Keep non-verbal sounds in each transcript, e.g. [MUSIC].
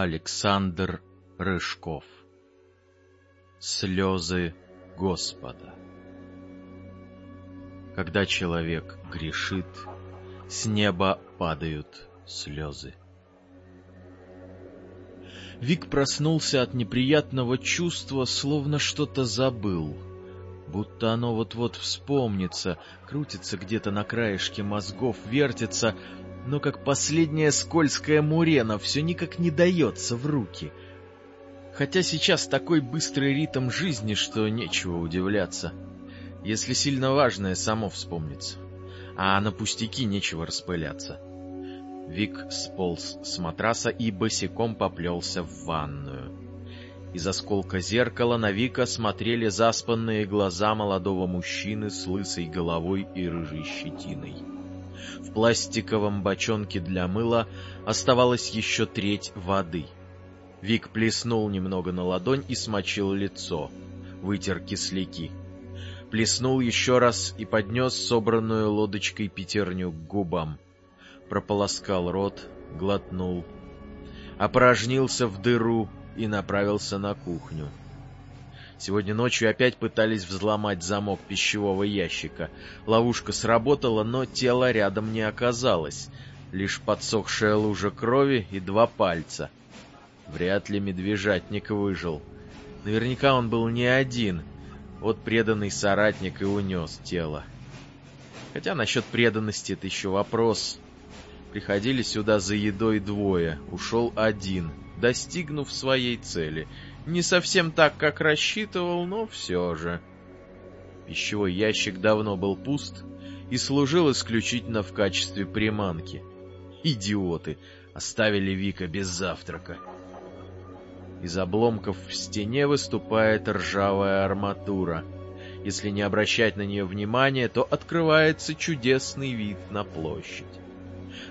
Александр Рыжков Слезы Господа Когда человек грешит, с неба падают слезы. Вик проснулся от неприятного чувства, словно что-то забыл. Будто оно вот-вот вспомнится, крутится где-то на краешке мозгов, вертится, но как последняя скользкая мурена все никак не дается в руки. Хотя сейчас такой быстрый ритм жизни, что нечего удивляться. Если сильно важное, само вспомнится. А на пустяки нечего распыляться. Вик сполз с матраса и босиком поплелся в ванную. Из осколка зеркала на Вика смотрели заспанные глаза молодого мужчины с лысой головой и рыжей щетиной. В пластиковом бочонке для мыла оставалась еще треть воды. Вик плеснул немного на ладонь и смочил лицо, вытер кисляки. Плеснул еще раз и поднес собранную лодочкой пятерню к губам прополоскал рот, глотнул, опорожнился в дыру и направился на кухню. Сегодня ночью опять пытались взломать замок пищевого ящика. Ловушка сработала, но тело рядом не оказалось. Лишь подсохшая лужа крови и два пальца. Вряд ли медвежатник выжил. Наверняка он был не один. Вот преданный соратник и унес тело. Хотя насчет преданности это еще вопрос. Приходили сюда за едой двое, ушел один, достигнув своей цели. Не совсем так, как рассчитывал, но все же. Пищевой ящик давно был пуст и служил исключительно в качестве приманки. Идиоты! Оставили Вика без завтрака. Из обломков в стене выступает ржавая арматура. Если не обращать на нее внимания, то открывается чудесный вид на площадь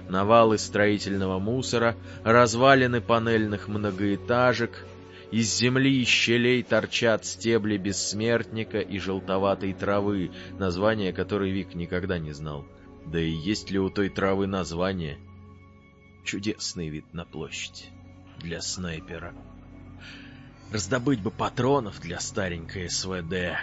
навалы строительного мусора, развалины панельных многоэтажек, из земли и щелей торчат стебли бессмертника и желтоватой травы, название которой Вик никогда не знал. Да и есть ли у той травы название? Чудесный вид на площадь для снайпера. Раздобыть бы патронов для старенькой СВД.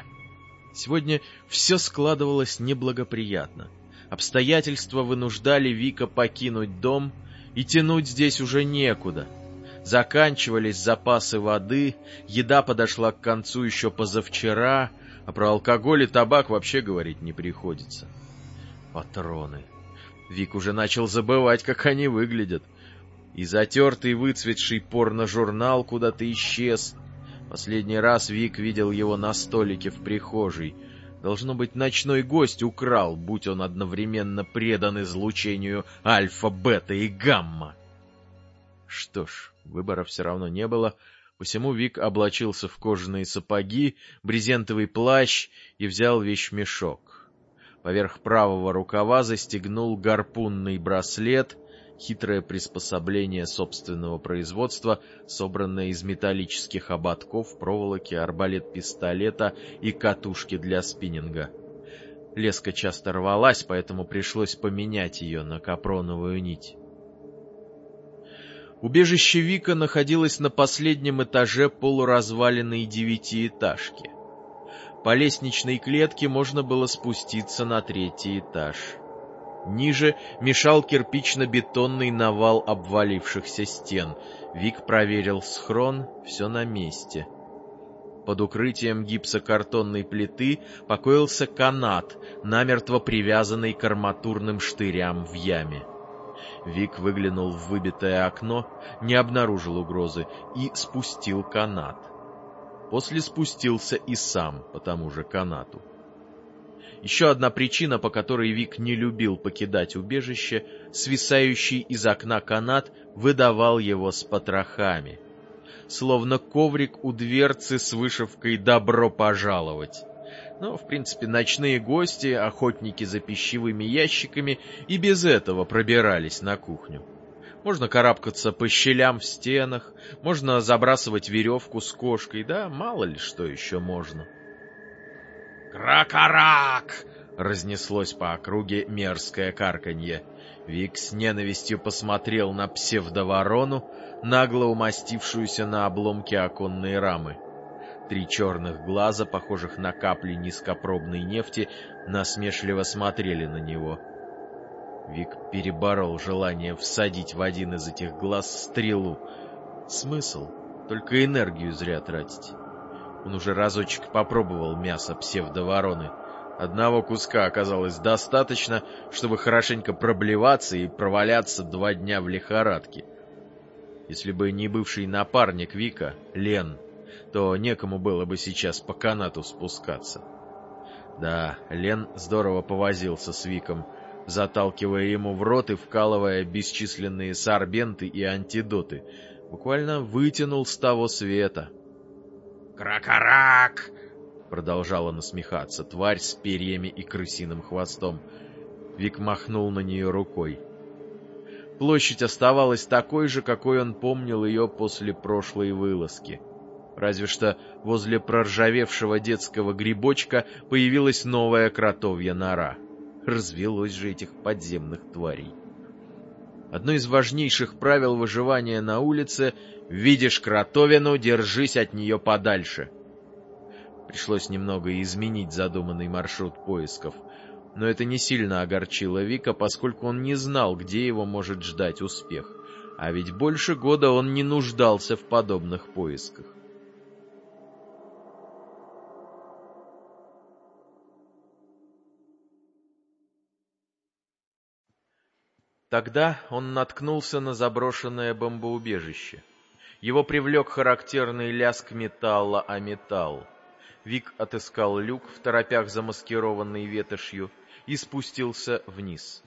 Сегодня все складывалось неблагоприятно. Обстоятельства вынуждали Вика покинуть дом, и тянуть здесь уже некуда. Заканчивались запасы воды, еда подошла к концу еще позавчера, а про алкоголь и табак вообще говорить не приходится. Патроны. Вик уже начал забывать, как они выглядят. И затертый выцветший порно-журнал куда-то исчез. Последний раз Вик видел его на столике в прихожей — Должно быть, ночной гость украл, будь он одновременно предан излучению альфа, бета и гамма. Что ж, выбора все равно не было, посему Вик облачился в кожаные сапоги, брезентовый плащ и взял вещмешок. Поверх правого рукава застегнул гарпунный браслет хитрое приспособление собственного производства, собранное из металлических ободков, проволоки, арбалет-пистолета и катушки для спиннинга. Леска часто рвалась, поэтому пришлось поменять ее на капроновую нить. Убежище Вика находилось на последнем этаже полуразваленной девятиэтажки. По лестничной клетке можно было спуститься на третий этаж. Ниже мешал кирпично-бетонный навал обвалившихся стен. Вик проверил схрон, все на месте. Под укрытием гипсокартонной плиты покоился канат, намертво привязанный к арматурным штырям в яме. Вик выглянул в выбитое окно, не обнаружил угрозы и спустил канат. После спустился и сам по тому же канату. Еще одна причина, по которой Вик не любил покидать убежище, свисающий из окна канат выдавал его с потрохами. Словно коврик у дверцы с вышивкой «Добро пожаловать». Но, в принципе, ночные гости, охотники за пищевыми ящиками и без этого пробирались на кухню. Можно карабкаться по щелям в стенах, можно забрасывать веревку с кошкой, да мало ли что еще можно. «Кракарак!» — Разнеслось по округе мерзкое карканье. Вик с ненавистью посмотрел на псевдоворону, нагло умастившуюся на обломке оконной рамы. Три черных глаза, похожих на капли низкопробной нефти, насмешливо смотрели на него. Вик переборол желание всадить в один из этих глаз стрелу. Смысл? Только энергию зря тратить. Он уже разочек попробовал мясо псевдовороны — Одного куска оказалось достаточно, чтобы хорошенько проблеваться и проваляться два дня в лихорадке. Если бы не бывший напарник Вика, Лен, то некому было бы сейчас по канату спускаться. Да, Лен здорово повозился с Виком, заталкивая ему в рот и вкалывая бесчисленные сорбенты и антидоты. Буквально вытянул с того света. «Кракарак!» Продолжала насмехаться тварь с перьями и крысиным хвостом. Вик махнул на нее рукой. Площадь оставалась такой же, какой он помнил ее после прошлой вылазки. Разве что возле проржавевшего детского грибочка появилась новая кротовья нора. Развелось же этих подземных тварей. Одно из важнейших правил выживания на улице — видишь кротовину, держись от нее подальше — Пришлось немного изменить задуманный маршрут поисков. Но это не сильно огорчило Вика, поскольку он не знал, где его может ждать успех. А ведь больше года он не нуждался в подобных поисках. Тогда он наткнулся на заброшенное бомбоубежище. Его привлек характерный лязг металла о металл. Вик отыскал люк в торопях, замаскированный ветошью, и спустился вниз.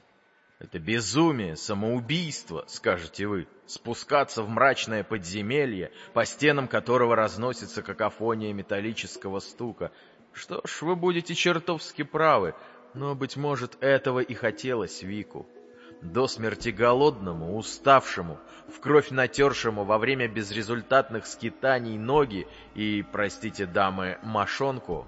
«Это безумие, самоубийство», — скажете вы, спускаться в мрачное подземелье, по стенам которого разносится какофония металлического стука. Что ж, вы будете чертовски правы, но, быть может, этого и хотелось Вику до смерти голодному, уставшему, в кровь натершему во время безрезультатных скитаний ноги и, простите, дамы, мошонку,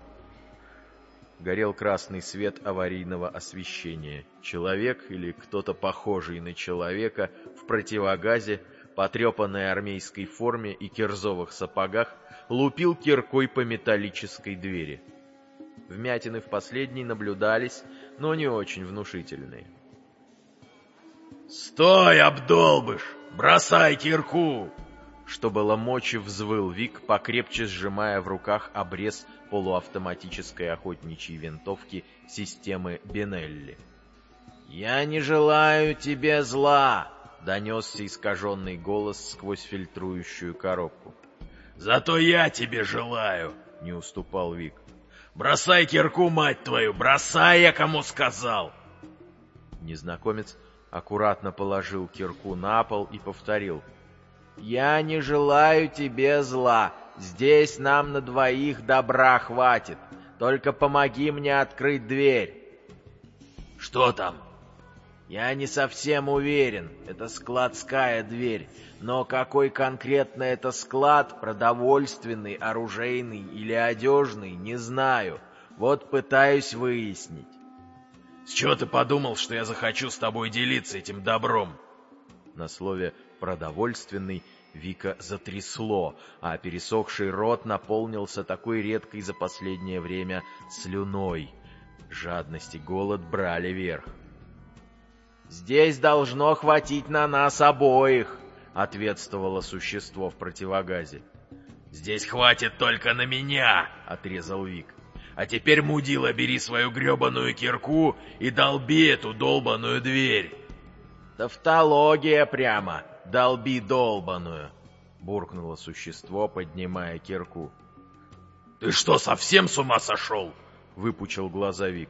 горел красный свет аварийного освещения. Человек или кто-то похожий на человека в противогазе, потрепанной армейской форме и кирзовых сапогах, лупил киркой по металлической двери. Вмятины в последней наблюдались, но не очень внушительные. «Стой, обдолбыш! Бросай кирку!» Что было мочи, взвыл Вик, покрепче сжимая в руках обрез полуавтоматической охотничьей винтовки системы Бенелли. «Я не желаю тебе зла!» — донесся искаженный голос сквозь фильтрующую коробку. «Зато я тебе желаю!» — не уступал Вик. «Бросай кирку, мать твою! Бросай, я кому сказал!» Незнакомец аккуратно положил кирку на пол и повторил. «Я не желаю тебе зла. Здесь нам на двоих добра хватит. Только помоги мне открыть дверь». «Что там?» «Я не совсем уверен. Это складская дверь. Но какой конкретно это склад, продовольственный, оружейный или одежный, не знаю. Вот пытаюсь выяснить». С чего ты подумал, что я захочу с тобой делиться этим добром? На слове «продовольственный» Вика затрясло, а пересохший рот наполнился такой редкой за последнее время слюной. Жадность и голод брали верх. «Здесь должно хватить на нас обоих», — ответствовало существо в противогазе. «Здесь хватит только на меня», — отрезал Вик. А теперь, мудила, бери свою гребаную кирку и долби эту долбаную дверь. Тавтология прямо, долби долбаную, буркнуло существо, поднимая кирку. Ты что, совсем с ума сошел? Выпучил глаза Вик.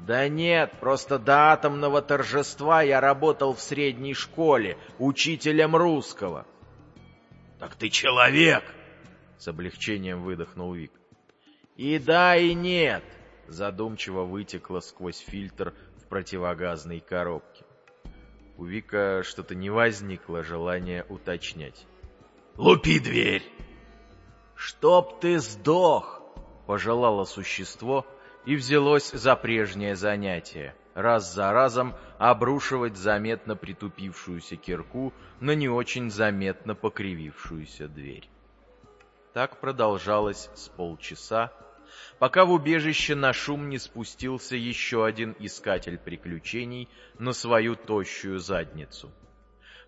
Да нет, просто до атомного торжества я работал в средней школе, учителем русского. Так ты человек! С облегчением выдохнул Вик. «И да, и нет», — задумчиво вытекло сквозь фильтр в противогазной коробке. У Вика что-то не возникло желания уточнять. «Лупи дверь!» «Чтоб ты сдох!» — пожелало существо, и взялось за прежнее занятие — раз за разом обрушивать заметно притупившуюся кирку на не очень заметно покривившуюся дверь. Так продолжалось с полчаса, пока в убежище на шум не спустился еще один искатель приключений на свою тощую задницу.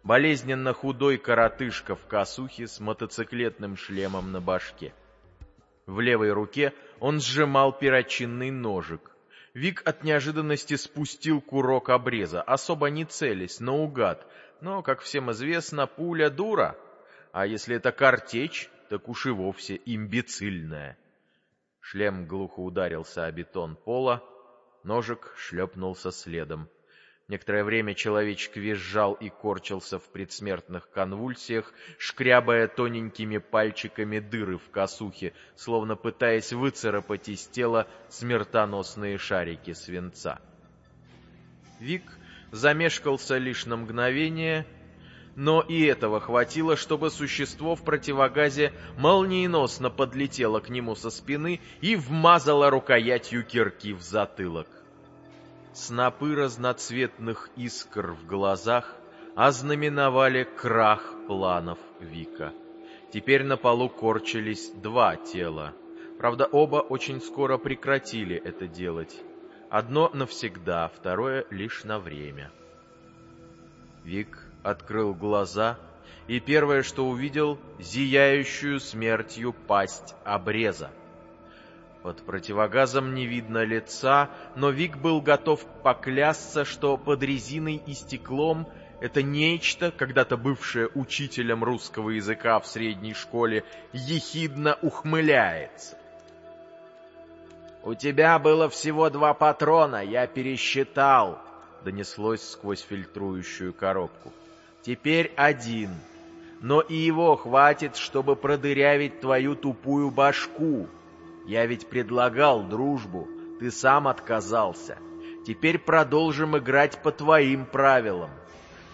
Болезненно худой коротышка в косухе с мотоциклетным шлемом на башке. В левой руке он сжимал перочинный ножик, Вик от неожиданности спустил курок обреза, особо не целясь, наугад. Но, как всем известно, пуля дура. А если это картечь, так уж и вовсе имбецильная. Шлем глухо ударился о бетон пола, ножик шлепнулся следом. Некоторое время человечек визжал и корчился в предсмертных конвульсиях, шкрябая тоненькими пальчиками дыры в косухе, словно пытаясь выцарапать из тела смертоносные шарики свинца. Вик замешкался лишь на мгновение, но и этого хватило, чтобы существо в противогазе молниеносно подлетело к нему со спины и вмазало рукоятью кирки в затылок. Снопы разноцветных искр в глазах ознаменовали крах планов Вика. Теперь на полу корчились два тела. Правда, оба очень скоро прекратили это делать. Одно навсегда, второе лишь на время. Вик открыл глаза и первое, что увидел, зияющую смертью пасть обреза. Под противогазом не видно лица, но Вик был готов поклясться, что под резиной и стеклом это нечто, когда-то бывшее учителем русского языка в средней школе, ехидно ухмыляется. «У тебя было всего два патрона, я пересчитал», — донеслось сквозь фильтрующую коробку. «Теперь один, но и его хватит, чтобы продырявить твою тупую башку». Я ведь предлагал дружбу, ты сам отказался. Теперь продолжим играть по твоим правилам.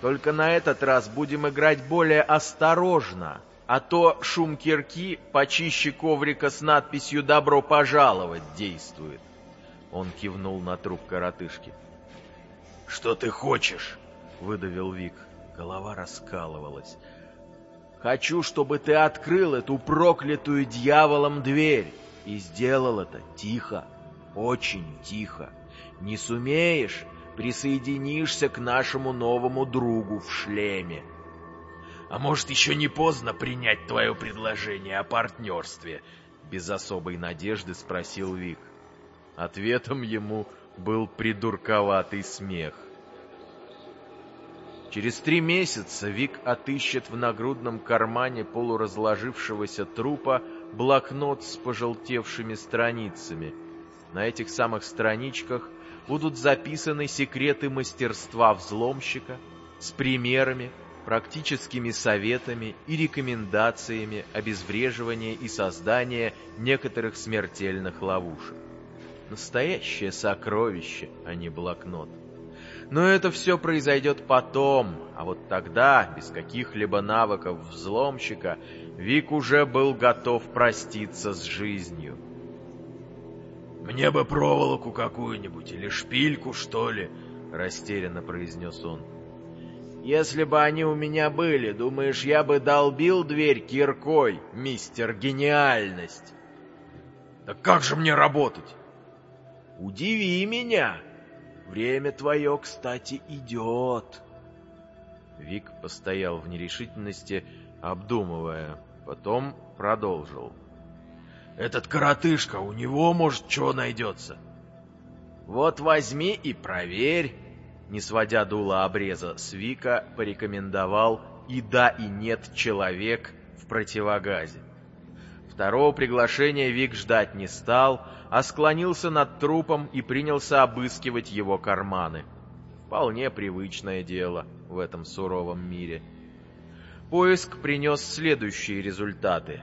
Только на этот раз будем играть более осторожно, а то шум кирки почище коврика с надписью «Добро пожаловать» действует. Он кивнул на труп коротышки. «Что ты хочешь?» — выдавил Вик. Голова раскалывалась. «Хочу, чтобы ты открыл эту проклятую дьяволом дверь. И сделал это тихо, очень тихо. Не сумеешь, присоединишься к нашему новому другу в шлеме. А может, еще не поздно принять твое предложение о партнерстве? Без особой надежды спросил Вик. Ответом ему был придурковатый смех. Через три месяца Вик отыщет в нагрудном кармане полуразложившегося трупа блокнот с пожелтевшими страницами. На этих самых страничках будут записаны секреты мастерства взломщика с примерами, практическими советами и рекомендациями обезвреживания и создания некоторых смертельных ловушек. Настоящее сокровище, а не блокнот. Но это все произойдет потом, а вот тогда, без каких-либо навыков взломщика, Вик уже был готов проститься с жизнью. «Мне бы проволоку какую-нибудь или шпильку, что ли?» — растерянно произнес он. «Если бы они у меня были, думаешь, я бы долбил дверь киркой, мистер Гениальность?» «Да как же мне работать?» «Удиви меня!» Время твое, кстати, идет. Вик постоял в нерешительности, обдумывая, потом продолжил. Этот коротышка, у него, может, чего найдется. Вот возьми и проверь. Не сводя дула обреза с Вика, порекомендовал и да, и нет человек в противогазе. Второго приглашения Вик ждать не стал, а склонился над трупом и принялся обыскивать его карманы. Вполне привычное дело в этом суровом мире. Поиск принес следующие результаты.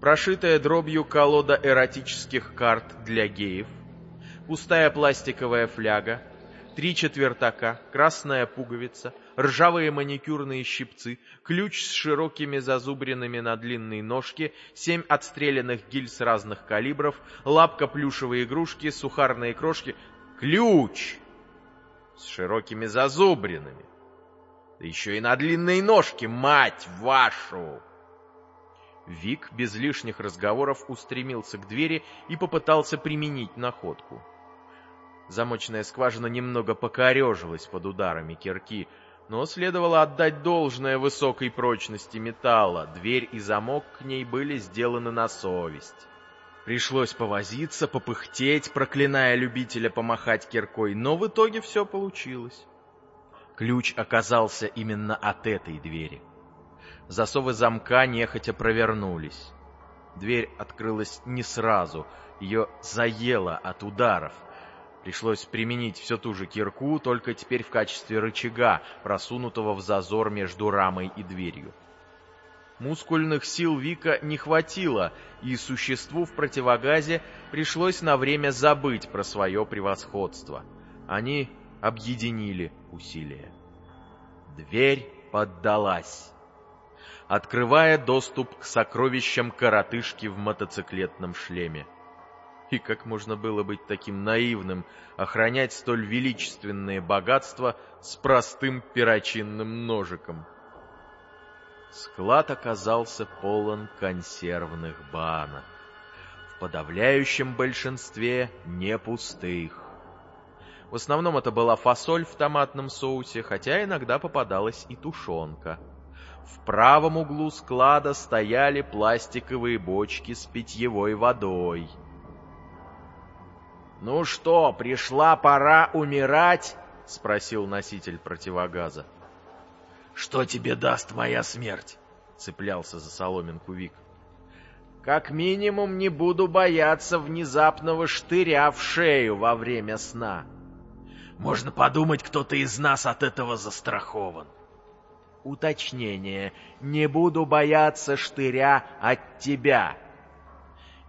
Прошитая дробью колода эротических карт для геев, пустая пластиковая фляга, три четвертака, красная пуговица, ржавые маникюрные щипцы, ключ с широкими зазубринами на длинной ножке, семь отстрелянных гильз разных калибров, лапка плюшевой игрушки, сухарные крошки. Ключ! С широкими зазубринами. Да еще и на длинной ножке, мать вашу! Вик без лишних разговоров устремился к двери и попытался применить находку. Замочная скважина немного покорежилась под ударами кирки, но следовало отдать должное высокой прочности металла. Дверь и замок к ней были сделаны на совесть. Пришлось повозиться, попыхтеть, проклиная любителя помахать киркой, но в итоге все получилось. Ключ оказался именно от этой двери. Засовы замка нехотя провернулись. Дверь открылась не сразу, ее заело от ударов — Пришлось применить все ту же кирку, только теперь в качестве рычага, просунутого в зазор между рамой и дверью. Мускульных сил Вика не хватило, и существу в противогазе пришлось на время забыть про свое превосходство. Они объединили усилия. Дверь поддалась, открывая доступ к сокровищам коротышки в мотоциклетном шлеме. И как можно было быть таким наивным, охранять столь величественные богатства с простым перочинным ножиком? Склад оказался полон консервных банок. В подавляющем большинстве не пустых. В основном это была фасоль в томатном соусе, хотя иногда попадалась и тушенка. В правом углу склада стояли пластиковые бочки с питьевой водой — «Ну что, пришла пора умирать?» — спросил носитель противогаза. «Что тебе даст моя смерть?» — цеплялся за соломинку Вик. «Как минимум не буду бояться внезапного штыря в шею во время сна. Можно подумать, кто-то из нас от этого застрахован». Уточнение. Не буду бояться штыря от тебя.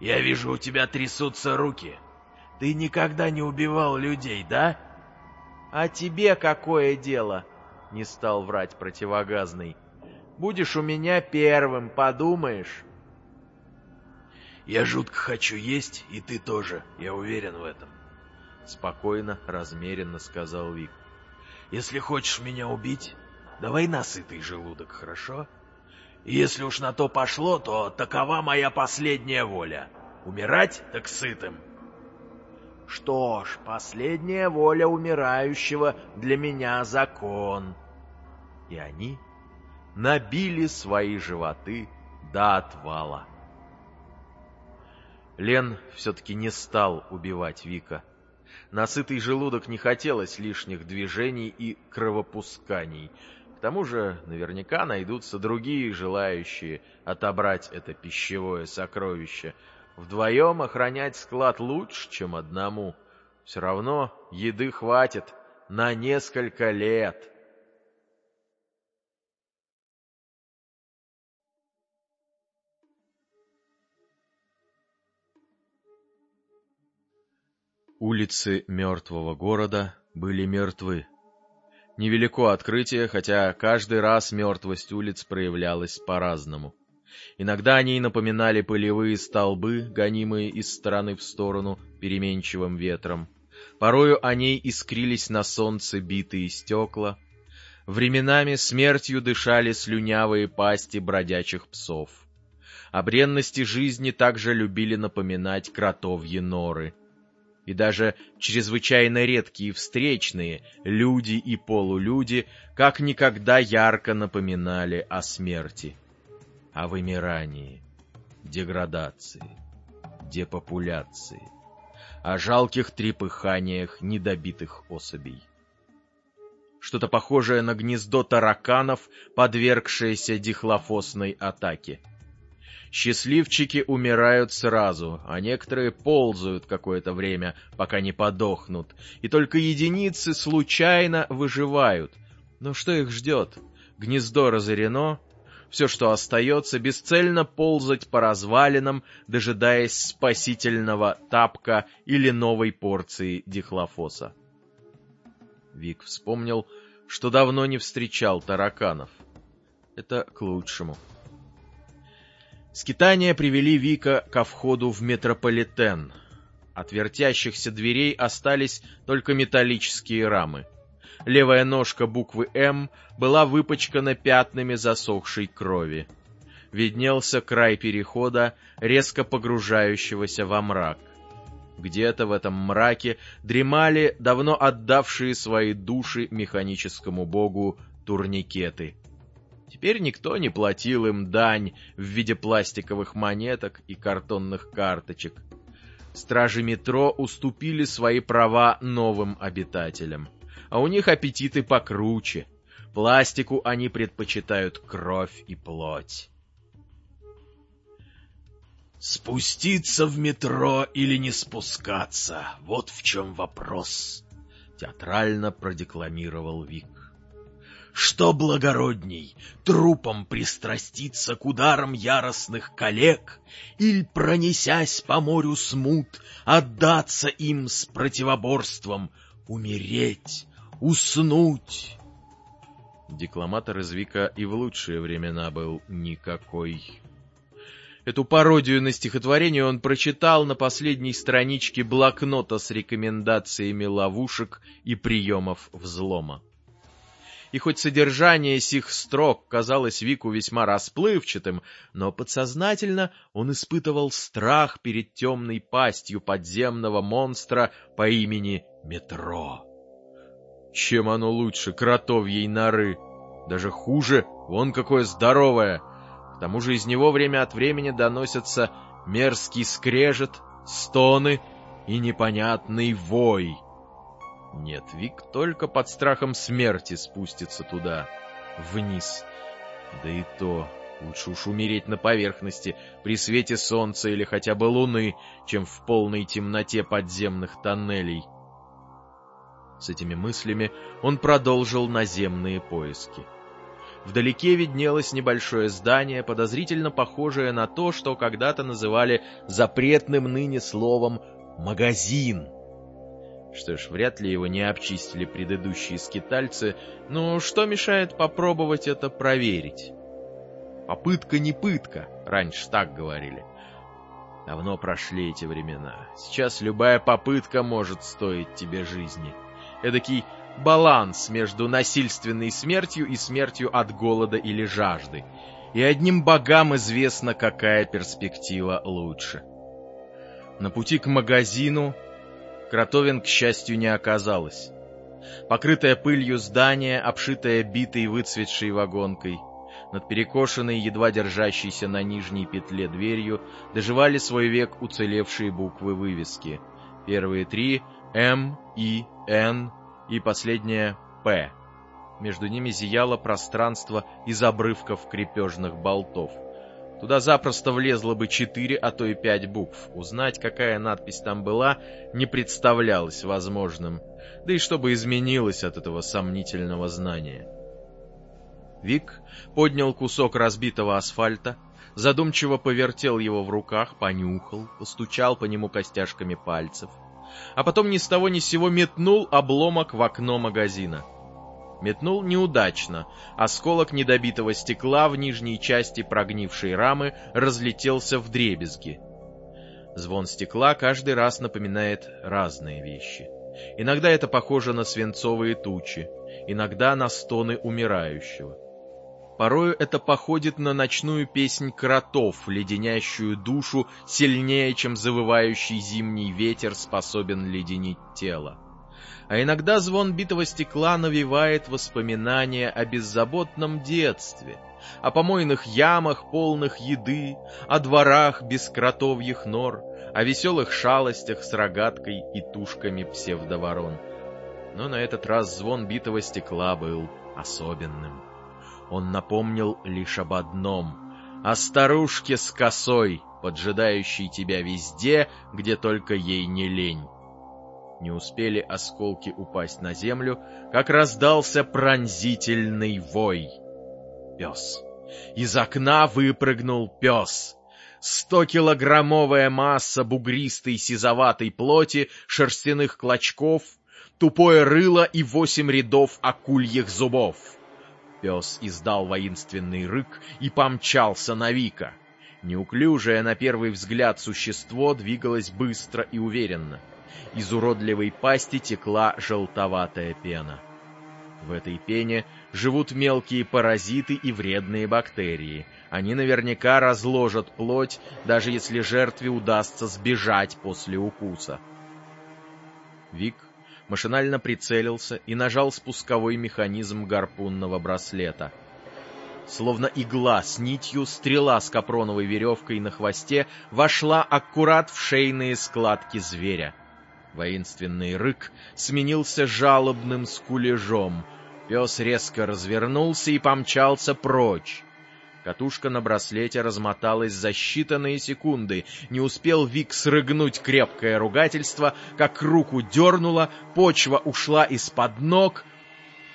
Я вижу, у тебя трясутся руки. Ты никогда не убивал людей, да? А тебе какое дело? Не стал врать противогазный. Будешь у меня первым, подумаешь. Я жутко хочу есть, и ты тоже, я уверен в этом. Спокойно, размеренно сказал Вик. Если хочешь меня убить, давай насытый желудок, хорошо? И если уж на то пошло, то такова моя последняя воля. Умирать так сытым. Что ж, последняя воля умирающего для меня закон. И они набили свои животы до отвала. Лен все-таки не стал убивать Вика. Насытый желудок не хотелось лишних движений и кровопусканий. К тому же наверняка найдутся другие желающие отобрать это пищевое сокровище — Вдвоем охранять склад лучше, чем одному. Все равно еды хватит на несколько лет. Улицы мертвого города были мертвы. Невелико открытие, хотя каждый раз мертвость улиц проявлялась по-разному. Иногда они напоминали пылевые столбы, гонимые из стороны в сторону переменчивым ветром. Порою они искрились на солнце битые стекла. Временами смертью дышали слюнявые пасти бродячих псов. О бренности жизни также любили напоминать кротовьи норы. И даже чрезвычайно редкие встречные, люди и полулюди, как никогда ярко напоминали о смерти о вымирании, деградации, депопуляции, о жалких трепыханиях недобитых особей. Что-то похожее на гнездо тараканов, подвергшееся дихлофосной атаке. Счастливчики умирают сразу, а некоторые ползают какое-то время, пока не подохнут, и только единицы случайно выживают. Но что их ждет? Гнездо разорено, все, что остается, бесцельно ползать по развалинам, дожидаясь спасительного тапка или новой порции дихлофоса. Вик вспомнил, что давно не встречал тараканов. Это к лучшему. Скитания привели Вика ко входу в метрополитен. От вертящихся дверей остались только металлические рамы. Левая ножка буквы «М» была выпачкана пятнами засохшей крови. Виднелся край перехода, резко погружающегося во мрак. Где-то в этом мраке дремали давно отдавшие свои души механическому богу турникеты. Теперь никто не платил им дань в виде пластиковых монеток и картонных карточек. Стражи метро уступили свои права новым обитателям. А у них аппетиты покруче. Пластику они предпочитают кровь и плоть. «Спуститься в метро или не спускаться? Вот в чем вопрос», — театрально продекламировал Вик. «Что благородней, трупом пристраститься к ударам яростных коллег или, пронесясь по морю смут, отдаться им с противоборством, умереть, уснуть?» Декламатор из Вика и в лучшие времена был никакой. Эту пародию на стихотворение он прочитал на последней страничке блокнота с рекомендациями ловушек и приемов взлома. И хоть содержание сих строк казалось Вику весьма расплывчатым, но подсознательно он испытывал страх перед темной пастью подземного монстра по имени Метро. Чем оно лучше кротовьей норы? Даже хуже, вон какое здоровое! тому же из него время от времени доносятся мерзкий скрежет, стоны и непонятный вой. Нет, Вик только под страхом смерти спустится туда, вниз. Да и то лучше уж умереть на поверхности при свете солнца или хотя бы луны, чем в полной темноте подземных тоннелей. С этими мыслями он продолжил наземные поиски. Вдалеке виднелось небольшое здание, подозрительно похожее на то, что когда-то называли запретным ныне словом «магазин». Что ж, вряд ли его не обчистили предыдущие скитальцы, но что мешает попробовать это проверить? Попытка не пытка, раньше так говорили. Давно прошли эти времена. Сейчас любая попытка может стоить тебе жизни. Эдакий баланс между насильственной смертью и смертью от голода или жажды. И одним богам известно, какая перспектива лучше. На пути к магазину Кротовин, к счастью, не оказалось. Покрытое пылью здание, обшитое битой выцветшей вагонкой, над перекошенной, едва держащейся на нижней петле дверью, доживали свой век уцелевшие буквы вывески. Первые три — М, И, Н, и последнее «П». Между ними зияло пространство из обрывков крепежных болтов. Туда запросто влезло бы четыре, а то и пять букв. Узнать, какая надпись там была, не представлялось возможным. Да и чтобы изменилось от этого сомнительного знания. Вик поднял кусок разбитого асфальта, задумчиво повертел его в руках, понюхал, постучал по нему костяшками пальцев а потом ни с того ни с сего метнул обломок в окно магазина. Метнул неудачно. Осколок недобитого стекла в нижней части прогнившей рамы разлетелся в дребезги. Звон стекла каждый раз напоминает разные вещи. Иногда это похоже на свинцовые тучи, иногда на стоны умирающего. Порою это походит на ночную песнь кротов, леденящую душу сильнее, чем завывающий зимний ветер способен леденить тело. А иногда звон битого стекла навевает воспоминания о беззаботном детстве, о помойных ямах, полных еды, о дворах без кротовьих нор, о веселых шалостях с рогаткой и тушками псевдоворон. Но на этот раз звон битого стекла был особенным. Он напомнил лишь об одном — о старушке с косой, поджидающей тебя везде, где только ей не лень. Не успели осколки упасть на землю, как раздался пронзительный вой. Пес. Из окна выпрыгнул пес. Стокилограммовая масса бугристой сизоватой плоти, шерстяных клочков — тупое рыло и восемь рядов акульих зубов. Пес издал воинственный рык и помчался на Вика. Неуклюжее на первый взгляд существо двигалось быстро и уверенно. Из уродливой пасти текла желтоватая пена. В этой пене живут мелкие паразиты и вредные бактерии. Они наверняка разложат плоть, даже если жертве удастся сбежать после укуса. Вик машинально прицелился и нажал спусковой механизм гарпунного браслета — Словно игла с нитью, стрела с капроновой веревкой на хвосте вошла аккурат в шейные складки зверя. Воинственный рык сменился жалобным скулежом. Пес резко развернулся и помчался прочь. Катушка на браслете размоталась за считанные секунды. Не успел Вик срыгнуть крепкое ругательство, как руку дернуло, почва ушла из-под ног,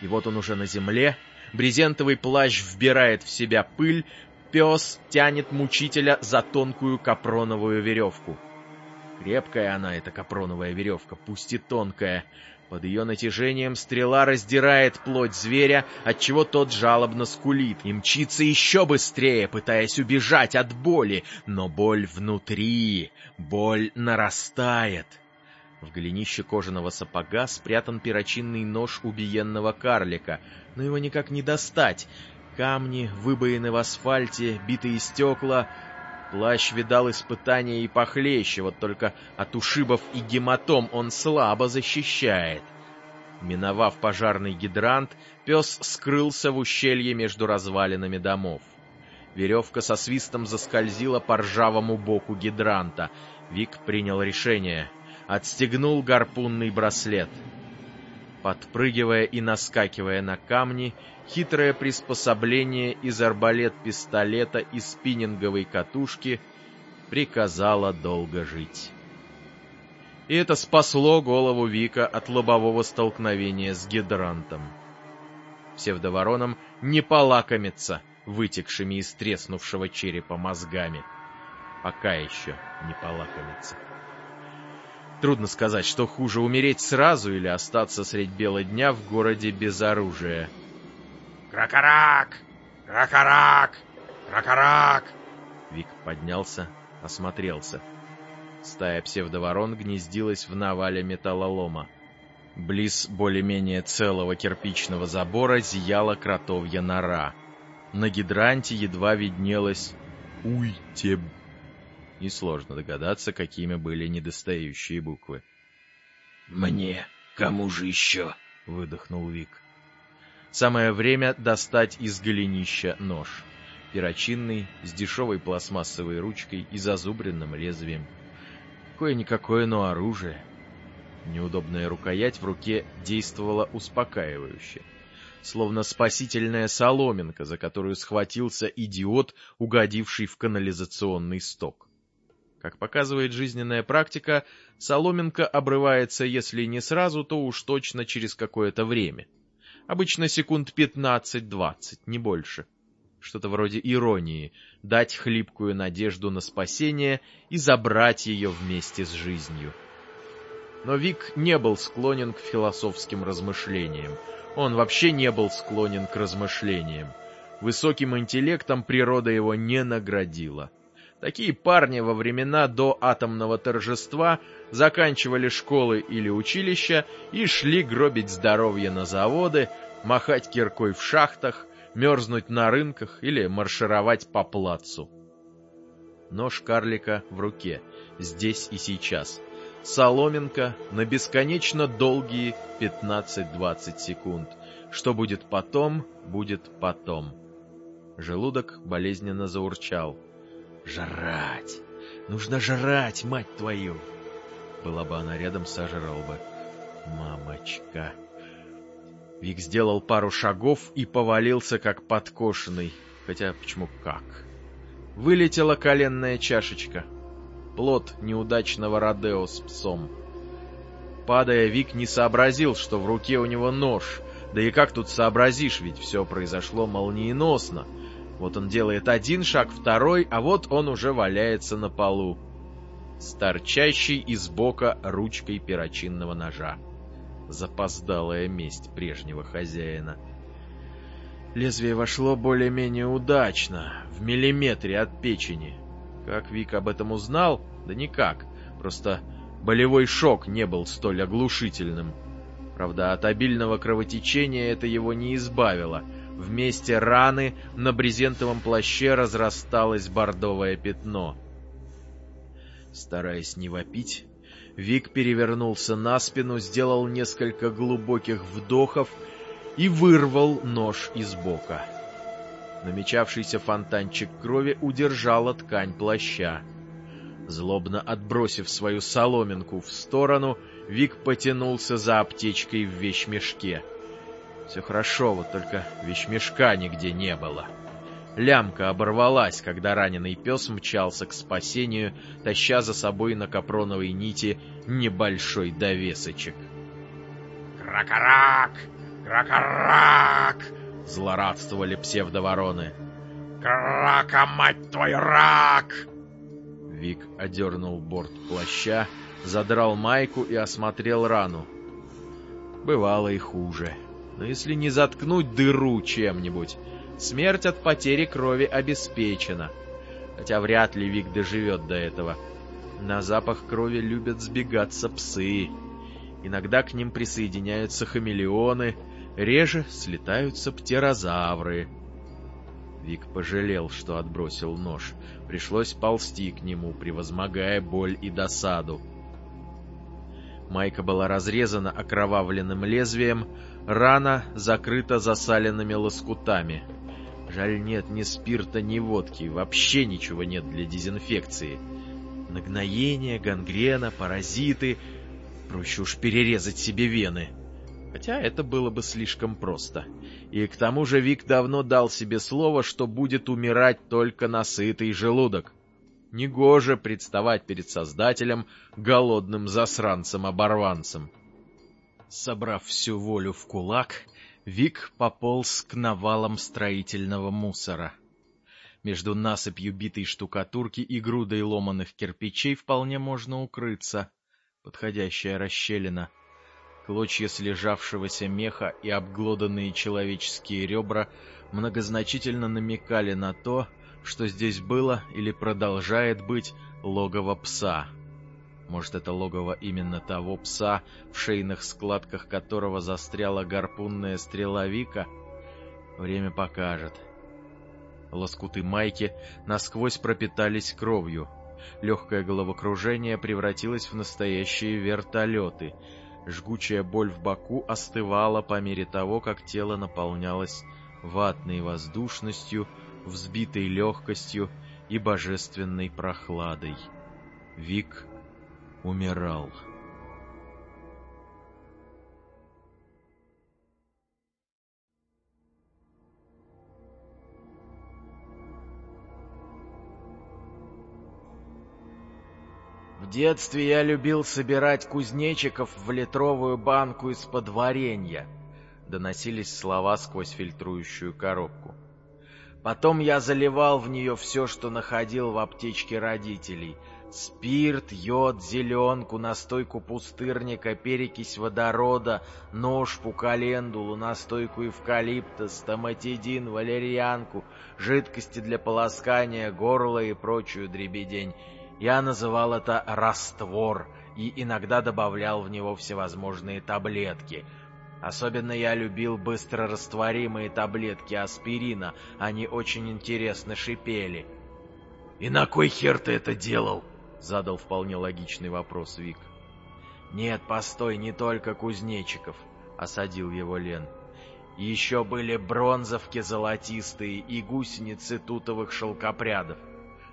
и вот он уже на земле, брезентовый плащ вбирает в себя пыль, пес тянет мучителя за тонкую капроновую веревку. Крепкая она, эта капроновая веревка, пусть и тонкая. Под ее натяжением стрела раздирает плоть зверя, отчего тот жалобно скулит и мчится еще быстрее, пытаясь убежать от боли. Но боль внутри, боль нарастает. В голенище кожаного сапога спрятан перочинный нож убиенного карлика, но его никак не достать. Камни, выбоины в асфальте, битые стекла. Плащ видал испытания и похлеще, вот только от ушибов и гематом он слабо защищает. Миновав пожарный гидрант, пес скрылся в ущелье между развалинами домов. Веревка со свистом заскользила по ржавому боку гидранта. Вик принял решение — отстегнул гарпунный браслет. Подпрыгивая и наскакивая на камни, хитрое приспособление из арбалет-пистолета и спиннинговой катушки приказало долго жить. И это спасло голову Вика от лобового столкновения с гидрантом. Псевдовороном не полакомится вытекшими из треснувшего черепа мозгами. Пока еще не полакомится. Трудно сказать, что хуже, умереть сразу или остаться средь бела дня в городе без оружия. «Кракарак! Кракарак! Кракарак!» Вик поднялся, осмотрелся. Стая псевдоворон гнездилась в навале металлолома. Близ более-менее целого кирпичного забора зияла кротовья нора. На гидранте едва виднелась «Уйте Несложно догадаться, какими были недостающие буквы. «Мне? Кому же еще?» — выдохнул Вик. Самое время достать из голенища нож. Перочинный, с дешевой пластмассовой ручкой и зазубренным лезвием. Какое-никакое, но оружие. Неудобная рукоять в руке действовала успокаивающе. Словно спасительная соломинка, за которую схватился идиот, угодивший в канализационный сток. Как показывает жизненная практика, соломинка обрывается, если не сразу, то уж точно через какое-то время. Обычно секунд 15-20, не больше. Что-то вроде иронии, дать хлипкую надежду на спасение и забрать ее вместе с жизнью. Но Вик не был склонен к философским размышлениям. Он вообще не был склонен к размышлениям. Высоким интеллектом природа его не наградила. Такие парни во времена до атомного торжества заканчивали школы или училища и шли гробить здоровье на заводы, махать киркой в шахтах, мерзнуть на рынках или маршировать по плацу. Нож карлика в руке, здесь и сейчас. Соломинка на бесконечно долгие 15-20 секунд. Что будет потом, будет потом. Желудок болезненно заурчал. Жрать! Нужно жрать, мать твою! Была бы она рядом, сожрал бы. Мамочка! Вик сделал пару шагов и повалился, как подкошенный. Хотя, почему как? Вылетела коленная чашечка. Плод неудачного Родео с псом. Падая, Вик не сообразил, что в руке у него нож. Да и как тут сообразишь, ведь все произошло молниеносно. Вот он делает один шаг, второй, а вот он уже валяется на полу, с торчащей из бока ручкой перочинного ножа. запоздалая месть прежнего хозяина. Лезвие вошло более-менее удачно, в миллиметре от печени. Как Вик об этом узнал? Да никак. Просто болевой шок не был столь оглушительным. Правда, от обильного кровотечения это его не избавило. Вместе раны на брезентовом плаще разрасталось бордовое пятно. Стараясь не вопить, Вик перевернулся на спину, сделал несколько глубоких вдохов и вырвал нож из бока. Намечавшийся фонтанчик крови удержала ткань плаща. Злобно отбросив свою соломинку в сторону, Вик потянулся за аптечкой в вещмешке. Все хорошо, вот только вещмешка нигде не было. Лямка оборвалась, когда раненый пес мчался к спасению, таща за собой на капроновой нити небольшой довесочек. «Кракарак! Кракарак!» — злорадствовали псевдовороны. «Крака, мать твою, рак!» Вик одернул борт плаща, задрал майку и осмотрел рану. Бывало и хуже. Но если не заткнуть дыру чем-нибудь, смерть от потери крови обеспечена. Хотя вряд ли Вик доживет до этого. На запах крови любят сбегаться псы. Иногда к ним присоединяются хамелеоны, реже слетаются птерозавры. Вик пожалел, что отбросил нож. Пришлось ползти к нему, превозмогая боль и досаду. Майка была разрезана окровавленным лезвием, рана закрыта засаленными лоскутами. Жаль, нет ни спирта, ни водки, вообще ничего нет для дезинфекции. Нагноение, гангрена, паразиты. Проще уж перерезать себе вены. Хотя это было бы слишком просто. И к тому же Вик давно дал себе слово, что будет умирать только на сытый желудок. Негоже представать перед Создателем голодным засранцем-оборванцем. Собрав всю волю в кулак, Вик пополз к навалам строительного мусора. Между насыпью битой штукатурки и грудой ломаных кирпичей вполне можно укрыться. Подходящая расщелина. Клочья слежавшегося меха и обглоданные человеческие ребра многозначительно намекали на то, что здесь было или продолжает быть логово пса. Может, это логово именно того пса, в шейных складках которого застряла гарпунная стрела Вика? Время покажет. Лоскуты майки насквозь пропитались кровью. Легкое головокружение превратилось в настоящие вертолеты. Жгучая боль в боку остывала по мере того, как тело наполнялось ватной воздушностью, взбитой легкостью и божественной прохладой. Вик умирал. В детстве я любил собирать кузнечиков в литровую банку из-под варенья. Доносились слова сквозь фильтрующую коробку. Потом я заливал в нее все, что находил в аптечке родителей. Спирт, йод, зеленку, настойку пустырника, перекись водорода, ножпу, календулу, настойку эвкалипта, стоматидин, валерьянку, жидкости для полоскания горла и прочую дребедень. Я называл это раствор и иногда добавлял в него всевозможные таблетки — Особенно я любил быстрорастворимые таблетки аспирина, они очень интересно шипели. «И на кой хер ты это делал?» — задал вполне логичный вопрос Вик. «Нет, постой, не только кузнечиков», — осадил его Лен. «Еще были бронзовки золотистые и гусеницы тутовых шелкопрядов.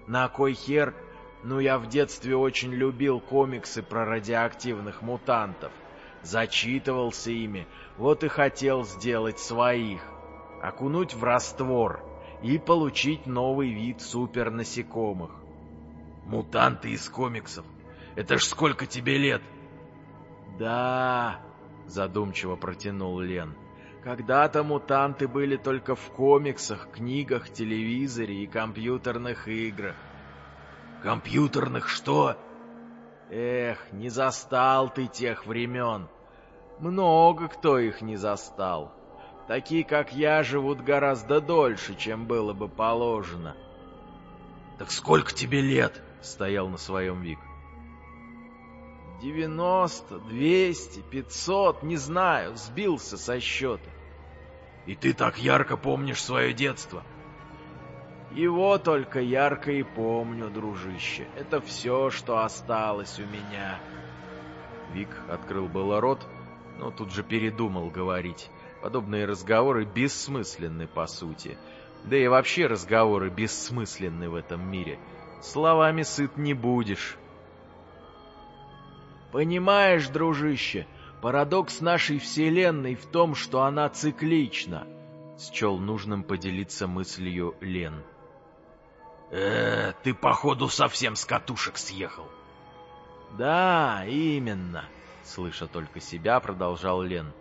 На кой хер? Ну, я в детстве очень любил комиксы про радиоактивных мутантов зачитывался ими, вот и хотел сделать своих, окунуть в раствор и получить новый вид супернасекомых. Мутанты из комиксов. Это ж сколько тебе лет? Да, задумчиво протянул Лен. Когда-то мутанты были только в комиксах, книгах, телевизоре и компьютерных играх. Компьютерных что? Эх, не застал ты тех времен. Много кто их не застал. Такие, как я, живут гораздо дольше, чем было бы положено. — Так сколько тебе лет? — стоял на своем Вик. Девяносто, двести, пятьсот, не знаю, сбился со счета. И ты так ярко помнишь свое детство? Его только ярко и помню, дружище. Это все, что осталось у меня. Вик открыл было рот, но тут же передумал говорить. Подобные разговоры бессмысленны по сути. Да и вообще разговоры бессмысленны в этом мире. Словами сыт не будешь. Понимаешь, дружище, парадокс нашей Вселенной в том, что она циклична. Счел нужным поделиться мыслью Лен. э ты, походу, совсем с катушек съехал. Да, именно, слыша только себя, продолжал Лен.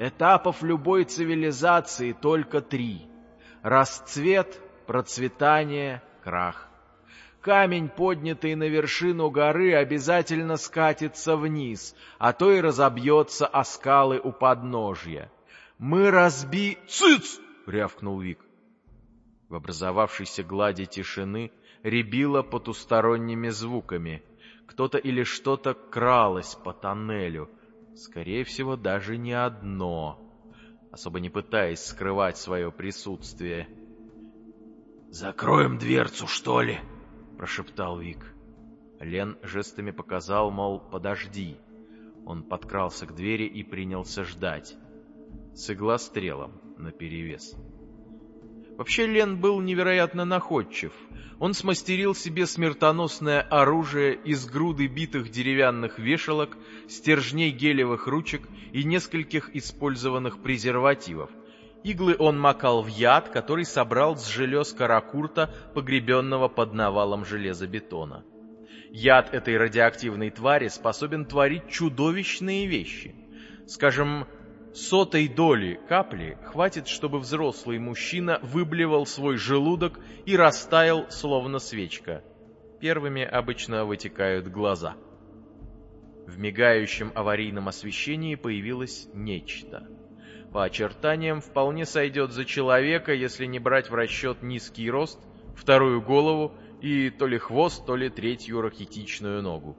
Этапов любой цивилизации только три. Расцвет, процветание, крах камень, поднятый на вершину горы, обязательно скатится вниз, а то и разобьется о скалы у подножья. Мы разби... «Цыц!» — рявкнул Вик. В образовавшейся глади тишины рябило потусторонними звуками. Кто-то или что-то кралось по тоннелю. Скорее всего, даже не одно, особо не пытаясь скрывать свое присутствие. «Закроем дверцу, что ли?» Прошептал Вик. Лен жестами показал, мол, подожди. Он подкрался к двери и принялся ждать. С иглострелом наперевес. Вообще Лен был невероятно находчив. Он смастерил себе смертоносное оружие из груды битых деревянных вешалок, стержней гелевых ручек и нескольких использованных презервативов, Иглы он макал в яд, который собрал с желез каракурта, погребенного под навалом железобетона. Яд этой радиоактивной твари способен творить чудовищные вещи. Скажем, сотой доли капли хватит, чтобы взрослый мужчина выблевал свой желудок и растаял, словно свечка. Первыми обычно вытекают глаза. В мигающем аварийном освещении появилось нечто — по очертаниям вполне сойдет за человека, если не брать в расчет низкий рост, вторую голову и то ли хвост, то ли третью рахитичную ногу.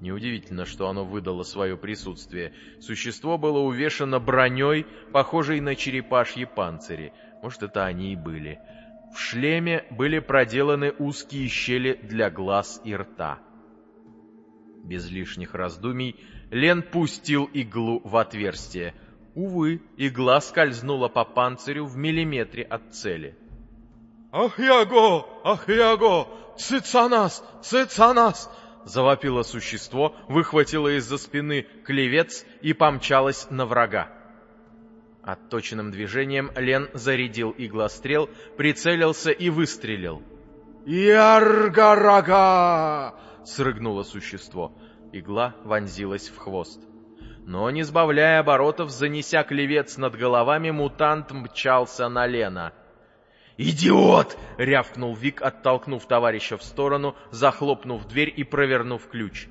Неудивительно, что оно выдало свое присутствие. Существо было увешано броней, похожей на черепашьи панцири. Может, это они и были. В шлеме были проделаны узкие щели для глаз и рта. Без лишних раздумий Лен пустил иглу в отверстие — Увы, игла скользнула по панцирю в миллиметре от цели. «Ахьяго! Ахьяго! Цицанас! Цицанас!» Завопило существо, выхватило из-за спины клевец и помчалось на врага. Отточенным движением Лен зарядил иглострел, прицелился и выстрелил. «Яргарага!» — срыгнуло существо. Игла вонзилась в хвост. Но, не сбавляя оборотов, занеся клевец над головами, мутант мчался на Лена. «Идиот!» — рявкнул Вик, оттолкнув товарища в сторону, захлопнув дверь и провернув ключ.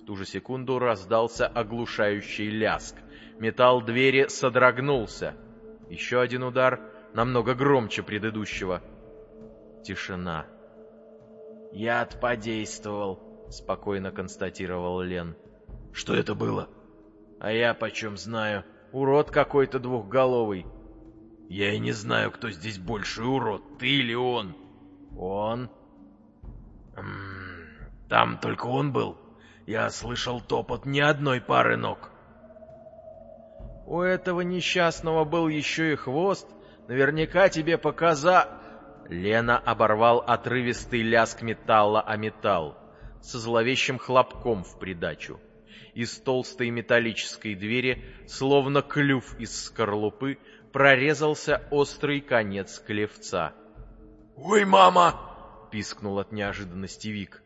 В ту же секунду раздался оглушающий ляск. Металл двери содрогнулся. Еще один удар, намного громче предыдущего. Тишина. «Яд подействовал», — спокойно констатировал Лен. «Что это было?» А я почем знаю? Урод какой-то двухголовый. Я и не знаю, кто здесь больше урод, ты или он. Он? Там только он был. Я слышал топот ни одной пары ног. У этого несчастного был еще и хвост. Наверняка тебе показа... Лена оборвал отрывистый ляск металла о металл, со зловещим хлопком в придачу. Из толстой металлической двери, словно клюв из скорлупы, прорезался острый конец клевца. «Ой, мама!» — пискнул от неожиданности Вик.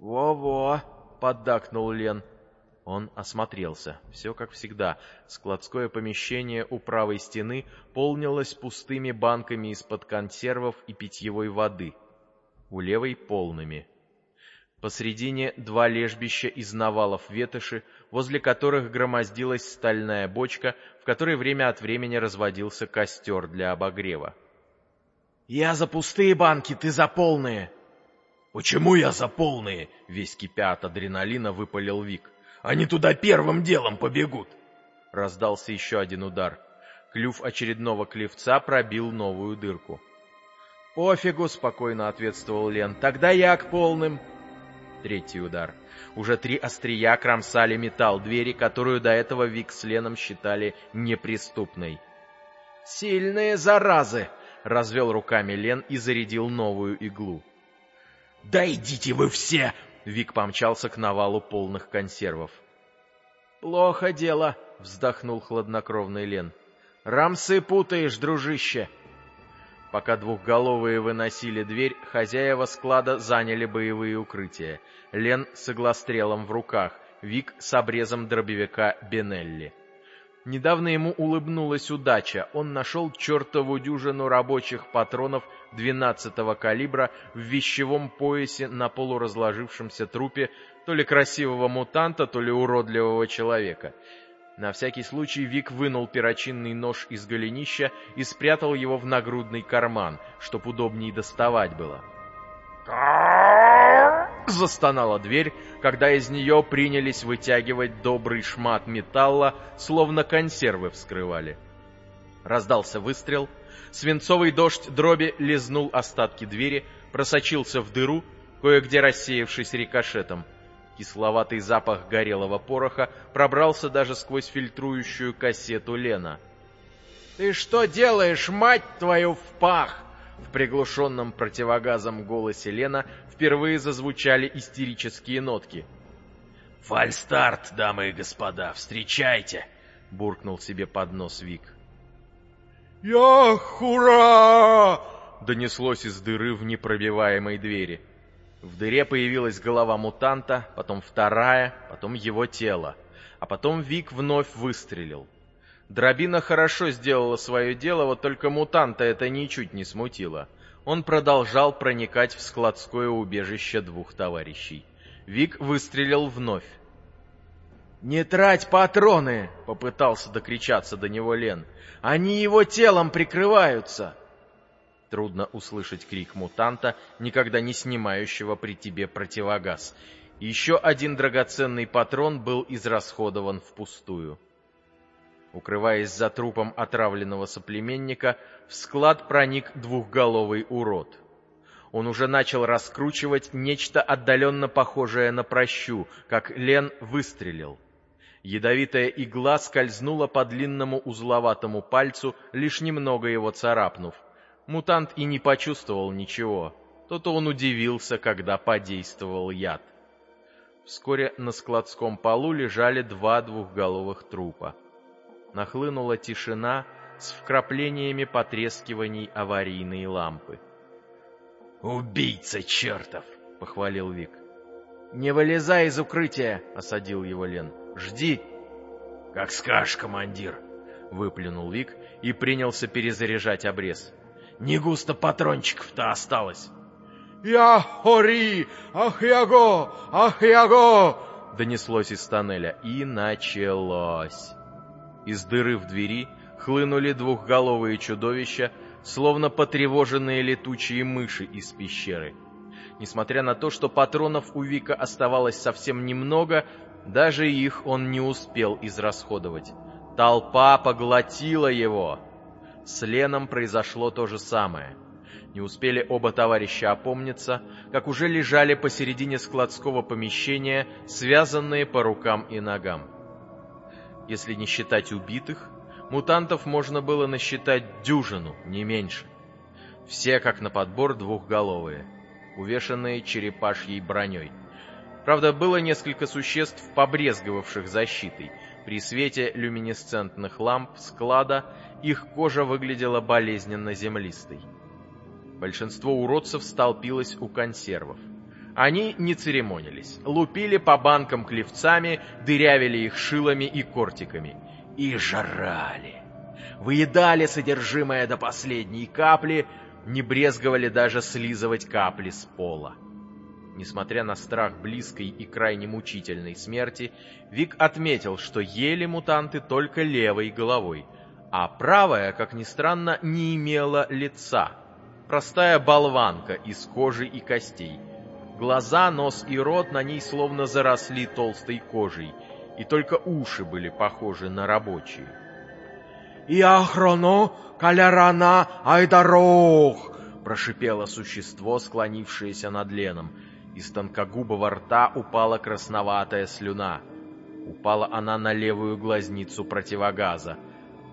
«Во-во!» — поддакнул Лен. Он осмотрелся. Все как всегда. Складское помещение у правой стены полнилось пустыми банками из-под консервов и питьевой воды. У левой — полными. Посредине два лежбища из навалов ветоши, возле которых громоздилась стальная бочка, в которой время от времени разводился костер для обогрева. «Я за пустые банки, ты за полные!» «Почему я за полные?» — весь кипя от адреналина выпалил Вик. «Они туда первым делом побегут!» Раздался еще один удар. Клюв очередного клевца пробил новую дырку. «Пофигу!» — спокойно ответствовал Лен. «Тогда я к полным!» Третий удар. Уже три острия кромсали металл двери, которую до этого Вик с Леном считали неприступной. «Сильные заразы!» — развел руками Лен и зарядил новую иглу. «Да идите вы все!» — Вик помчался к навалу полных консервов. «Плохо дело», — вздохнул хладнокровный Лен. «Рамсы путаешь, дружище!» Пока двухголовые выносили дверь, хозяева склада заняли боевые укрытия. Лен с иглострелом в руках, Вик с обрезом дробовика Бенелли. Недавно ему улыбнулась удача. Он нашел чертову дюжину рабочих патронов 12-го калибра в вещевом поясе на полуразложившемся трупе то ли красивого мутанта, то ли уродливого человека. На всякий случай Вик вынул перочинный нож из голенища и спрятал его в нагрудный карман, чтоб удобнее доставать было. Застонала дверь, когда из нее принялись вытягивать добрый шмат металла, словно консервы вскрывали. Раздался выстрел. Свинцовый дождь дроби лизнул остатки двери, просочился в дыру, кое-где рассеявшись рикошетом. Кисловатый запах горелого пороха пробрался даже сквозь фильтрующую кассету Лена. «Ты что делаешь, мать твою, в пах?» В приглушенном противогазом голосе Лена впервые зазвучали истерические нотки. «Фальстарт, дамы и господа, встречайте!» — буркнул себе под нос Вик. «Ях, ура!» — донеслось из дыры в непробиваемой двери. В дыре появилась голова мутанта, потом вторая, потом его тело. А потом Вик вновь выстрелил. Дробина хорошо сделала свое дело, вот только мутанта это ничуть не смутило. Он продолжал проникать в складское убежище двух товарищей. Вик выстрелил вновь. «Не трать патроны!» — попытался докричаться до него Лен. «Они его телом прикрываются!» Трудно услышать крик мутанта, никогда не снимающего при тебе противогаз. Еще один драгоценный патрон был израсходован впустую. Укрываясь за трупом отравленного соплеменника, в склад проник двухголовый урод. Он уже начал раскручивать нечто отдаленно похожее на прощу, как Лен выстрелил. Ядовитая игла скользнула по длинному узловатому пальцу, лишь немного его царапнув. Мутант и не почувствовал ничего. То-то он удивился, когда подействовал яд. Вскоре на складском полу лежали два двухголовых трупа. Нахлынула тишина с вкраплениями потрескиваний аварийной лампы. «Убийца чертов!» — похвалил Вик. «Не вылезай из укрытия!» — осадил его Лен. «Жди!» «Как скажешь, командир!» — выплюнул Вик и принялся перезаряжать обрез. Не густо патрончиков-то осталось. «Я хори! Ах, яго! Ах, яго!» Донеслось из тоннеля. И началось. Из дыры в двери хлынули двухголовые чудовища, словно потревоженные летучие мыши из пещеры. Несмотря на то, что патронов у Вика оставалось совсем немного, даже их он не успел израсходовать. Толпа поглотила его. С Леном произошло то же самое. Не успели оба товарища опомниться, как уже лежали посередине складского помещения, связанные по рукам и ногам. Если не считать убитых, мутантов можно было насчитать дюжину, не меньше. Все, как на подбор, двухголовые, увешанные черепашьей броней. Правда, было несколько существ, побрезговавших защитой. При свете люминесцентных ламп склада их кожа выглядела болезненно землистой. Большинство уродцев столпилось у консервов. Они не церемонились, лупили по банкам клевцами, дырявили их шилами и кортиками. И жрали. Выедали содержимое до последней капли, не брезговали даже слизывать капли с пола. Несмотря на страх близкой и крайне мучительной смерти, Вик отметил, что ели мутанты только левой головой, а правая, как ни странно, не имела лица. Простая болванка из кожи и костей. Глаза, нос и рот на ней словно заросли толстой кожей, и только уши были похожи на рабочие. «Иахроно калярана айдарох!» прошипело существо, склонившееся над Леном, из тонкогубого рта упала красноватая слюна. Упала она на левую глазницу противогаза.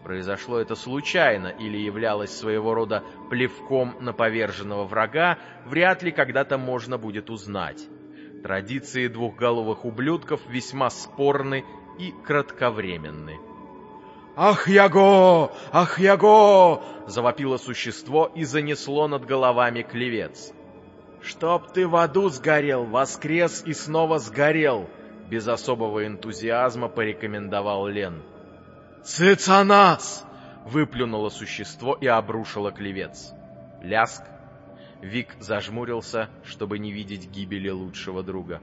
Произошло это случайно или являлось своего рода плевком на поверженного врага, вряд ли когда-то можно будет узнать. Традиции двухголовых ублюдков весьма спорны и кратковременны. «Ах, Яго! Ах, Яго!» — завопило существо и занесло над головами клевец. «Чтоб ты в аду сгорел, воскрес и снова сгорел!» Без особого энтузиазма порекомендовал Лен. «Цицанас!» — выплюнуло существо и обрушило клевец. Ляск. Вик зажмурился, чтобы не видеть гибели лучшего друга.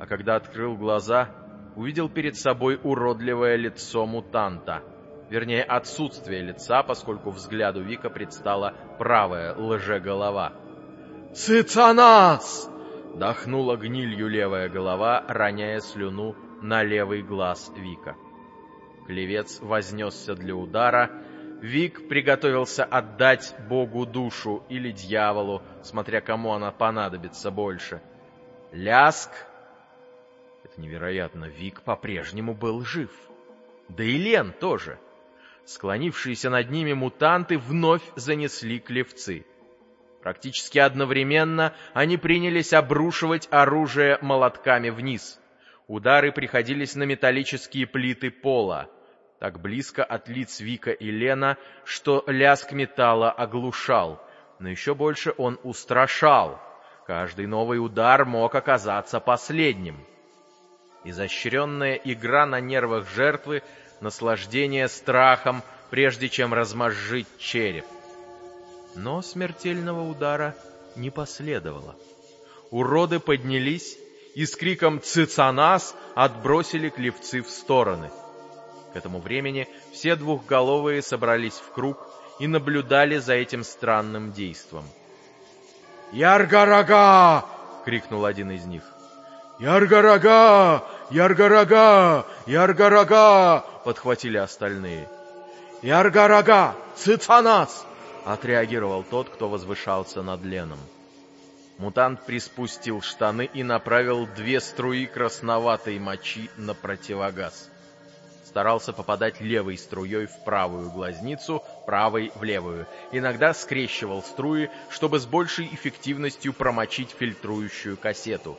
А когда открыл глаза, увидел перед собой уродливое лицо мутанта. Вернее, отсутствие лица, поскольку взгляду Вика предстала правая лжеголова. «Цицанас!» — дохнула гнилью левая голова, роняя слюну на левый глаз Вика. Клевец вознесся для удара. Вик приготовился отдать Богу душу или дьяволу, смотря кому она понадобится больше. Ляск! Это невероятно, Вик по-прежнему был жив. Да и Лен тоже. Склонившиеся над ними мутанты вновь занесли клевцы. Практически одновременно они принялись обрушивать оружие молотками вниз. Удары приходились на металлические плиты пола, так близко от лиц Вика и Лена, что лязг металла оглушал, но еще больше он устрашал. Каждый новый удар мог оказаться последним. Изощренная игра на нервах жертвы, наслаждение страхом, прежде чем размозжить череп. Но смертельного удара не последовало. Уроды поднялись и с криком «Цицанас!» отбросили клевцы в стороны. К этому времени все двухголовые собрались в круг и наблюдали за этим странным действом. «Яргарага!» — крикнул один из них. «Яргарага! Яргарага! Яргарага!» — подхватили остальные. «Яргарага! Цицанас!» Отреагировал тот, кто возвышался над Леном. Мутант приспустил штаны и направил две струи красноватой мочи на противогаз. Старался попадать левой струей в правую глазницу, правой в левую. Иногда скрещивал струи, чтобы с большей эффективностью промочить фильтрующую кассету.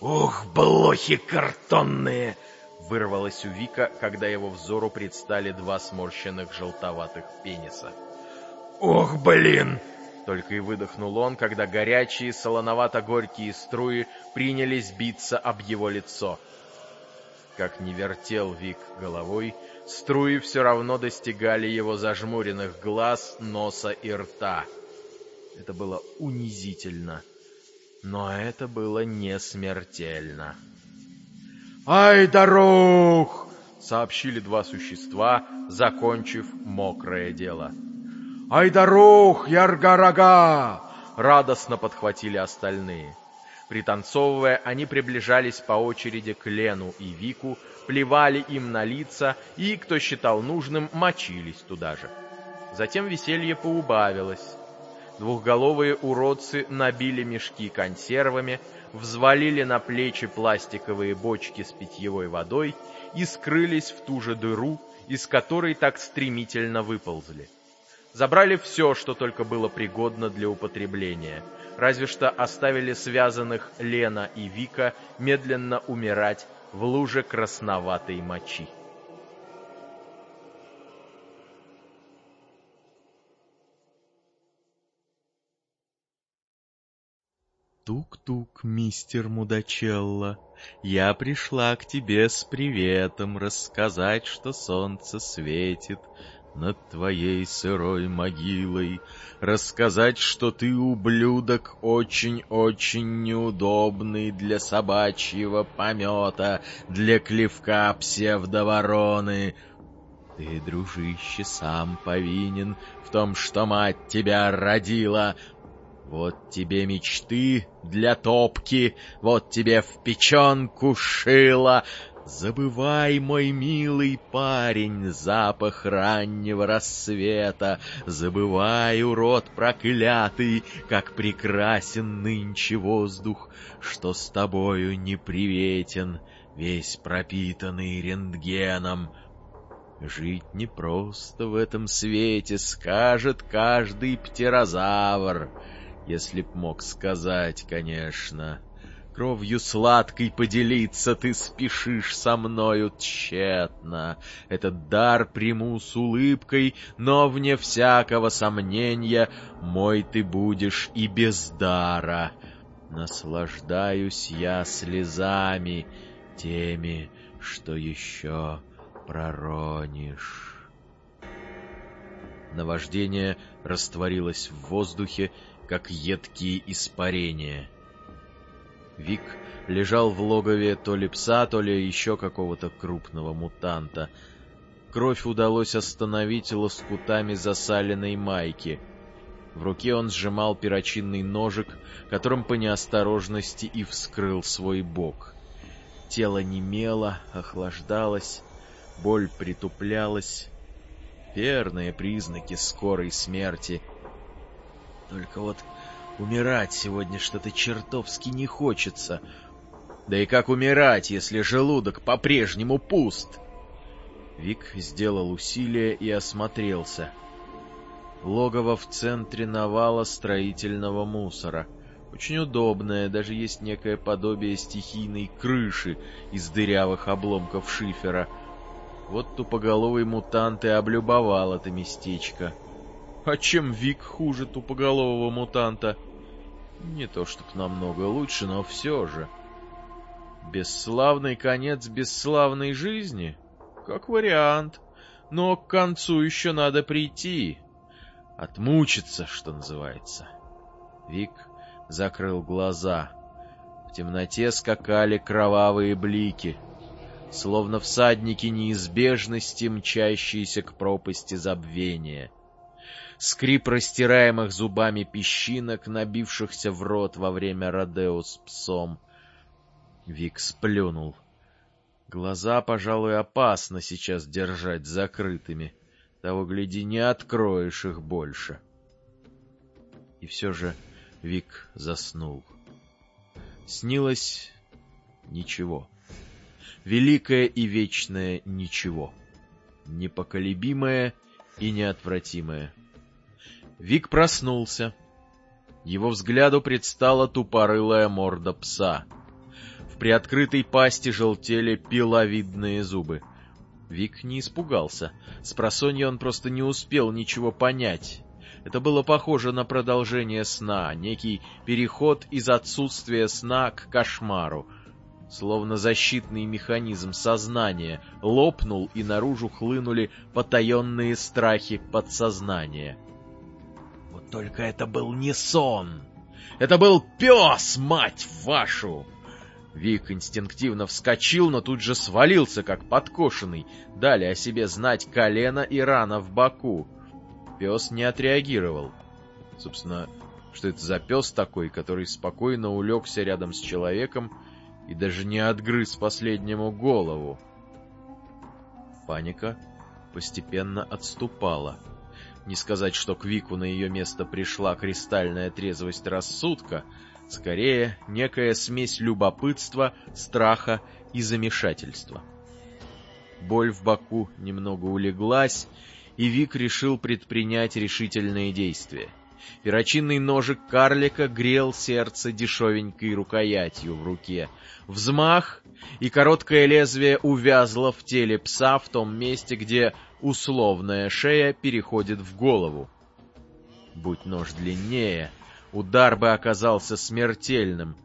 «Ух, блохи картонные!» Вырвалось у Вика, когда его взору предстали два сморщенных желтоватых пениса. «Ох, блин!» Только и выдохнул он, когда горячие, солоновато-горькие струи принялись биться об его лицо. Как не вертел Вик головой, струи все равно достигали его зажмуренных глаз, носа и рта. Это было унизительно, но это было не смертельно. «Ай, дорог!» — сообщили два существа, закончив мокрое дело. «Айдарух, Яргарага!» — радостно подхватили остальные. Пританцовывая, они приближались по очереди к Лену и Вику, плевали им на лица и, кто считал нужным, мочились туда же. Затем веселье поубавилось. Двухголовые уродцы набили мешки консервами, взвалили на плечи пластиковые бочки с питьевой водой и скрылись в ту же дыру, из которой так стремительно выползли забрали все, что только было пригодно для употребления, разве что оставили связанных Лена и Вика медленно умирать в луже красноватой мочи. Тук-тук, мистер Мудачелло, я пришла к тебе с приветом рассказать, что солнце светит, над твоей сырой могилой, рассказать, что ты, ублюдок, очень-очень неудобный для собачьего помета, для клевка псевдовороны. Ты, дружище, сам повинен в том, что мать тебя родила, вот тебе мечты для топки, вот тебе в печенку шила, Забывай, мой милый парень, запах раннего рассвета, Забывай, урод проклятый, как прекрасен нынче воздух, Что с тобою неприветен, весь пропитанный рентгеном. Жить непросто в этом свете, скажет каждый птерозавр, Если б мог сказать, конечно. Кровью сладкой поделиться ты спешишь со мною тщетно. Этот дар приму с улыбкой, но вне всякого сомнения мой ты будешь и без дара. Наслаждаюсь я слезами, теми, что еще проронишь. Наваждение растворилось в воздухе, как едкие испарения — Вик лежал в логове то ли пса, то ли еще какого-то крупного мутанта. Кровь удалось остановить лоскутами засаленной майки. В руке он сжимал перочинный ножик, которым по неосторожности и вскрыл свой бок. Тело немело, охлаждалось, боль притуплялась. Верные признаки скорой смерти. Только вот Умирать сегодня что-то чертовски не хочется. Да и как умирать, если желудок по-прежнему пуст? Вик сделал усилие и осмотрелся. Логово в центре навала строительного мусора. Очень удобное, даже есть некое подобие стихийной крыши из дырявых обломков шифера. Вот тупоголовый мутант и облюбовал это местечко. А чем Вик хуже тупоголового мутанта? Не то чтоб намного лучше, но все же. Бесславный конец бесславной жизни? Как вариант. Но к концу еще надо прийти. Отмучиться, что называется. Вик закрыл глаза. В темноте скакали кровавые блики, словно всадники неизбежности, мчащиеся к пропасти забвения скрип растираемых зубами песчинок, набившихся в рот во время родео с псом. Вик сплюнул. Глаза, пожалуй, опасно сейчас держать закрытыми. Того, гляди, не откроешь их больше. И все же Вик заснул. Снилось ничего. Великое и вечное ничего. Непоколебимое и неотвратимое. Вик проснулся. Его взгляду предстала тупорылая морда пса. В приоткрытой пасти желтели пиловидные зубы. Вик не испугался. С просонья он просто не успел ничего понять. Это было похоже на продолжение сна, некий переход из отсутствия сна к кошмару. Словно защитный механизм сознания лопнул, и наружу хлынули потаенные страхи подсознания. Только это был не сон. Это был пес, мать вашу! Вик инстинктивно вскочил, но тут же свалился, как подкошенный. Дали о себе знать колено и рана в боку. Пес не отреагировал. Собственно, что это за пес такой, который спокойно улегся рядом с человеком и даже не отгрыз последнему голову? Паника постепенно отступала. Не сказать, что к Вику на ее место пришла кристальная трезвость рассудка, скорее некая смесь любопытства, страха и замешательства. Боль в боку немного улеглась, и Вик решил предпринять решительные действия. Перочинный ножик карлика грел сердце дешевенькой рукоятью в руке. Взмах, и короткое лезвие увязло в теле пса в том месте, где условная шея переходит в голову. Будь нож длиннее, удар бы оказался смертельным,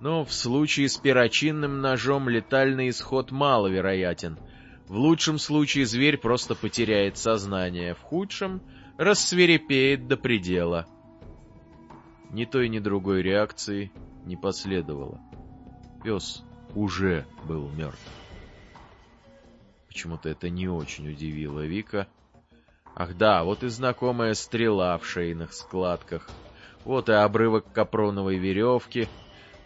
но в случае с перочинным ножом летальный исход маловероятен. В лучшем случае зверь просто потеряет сознание, в худшем — рассверепеет до предела. Ни той, ни другой реакции не последовало. Пес уже был мертв. Почему-то это не очень удивило Вика. Ах да, вот и знакомая стрела в шейных складках. Вот и обрывок капроновой веревки —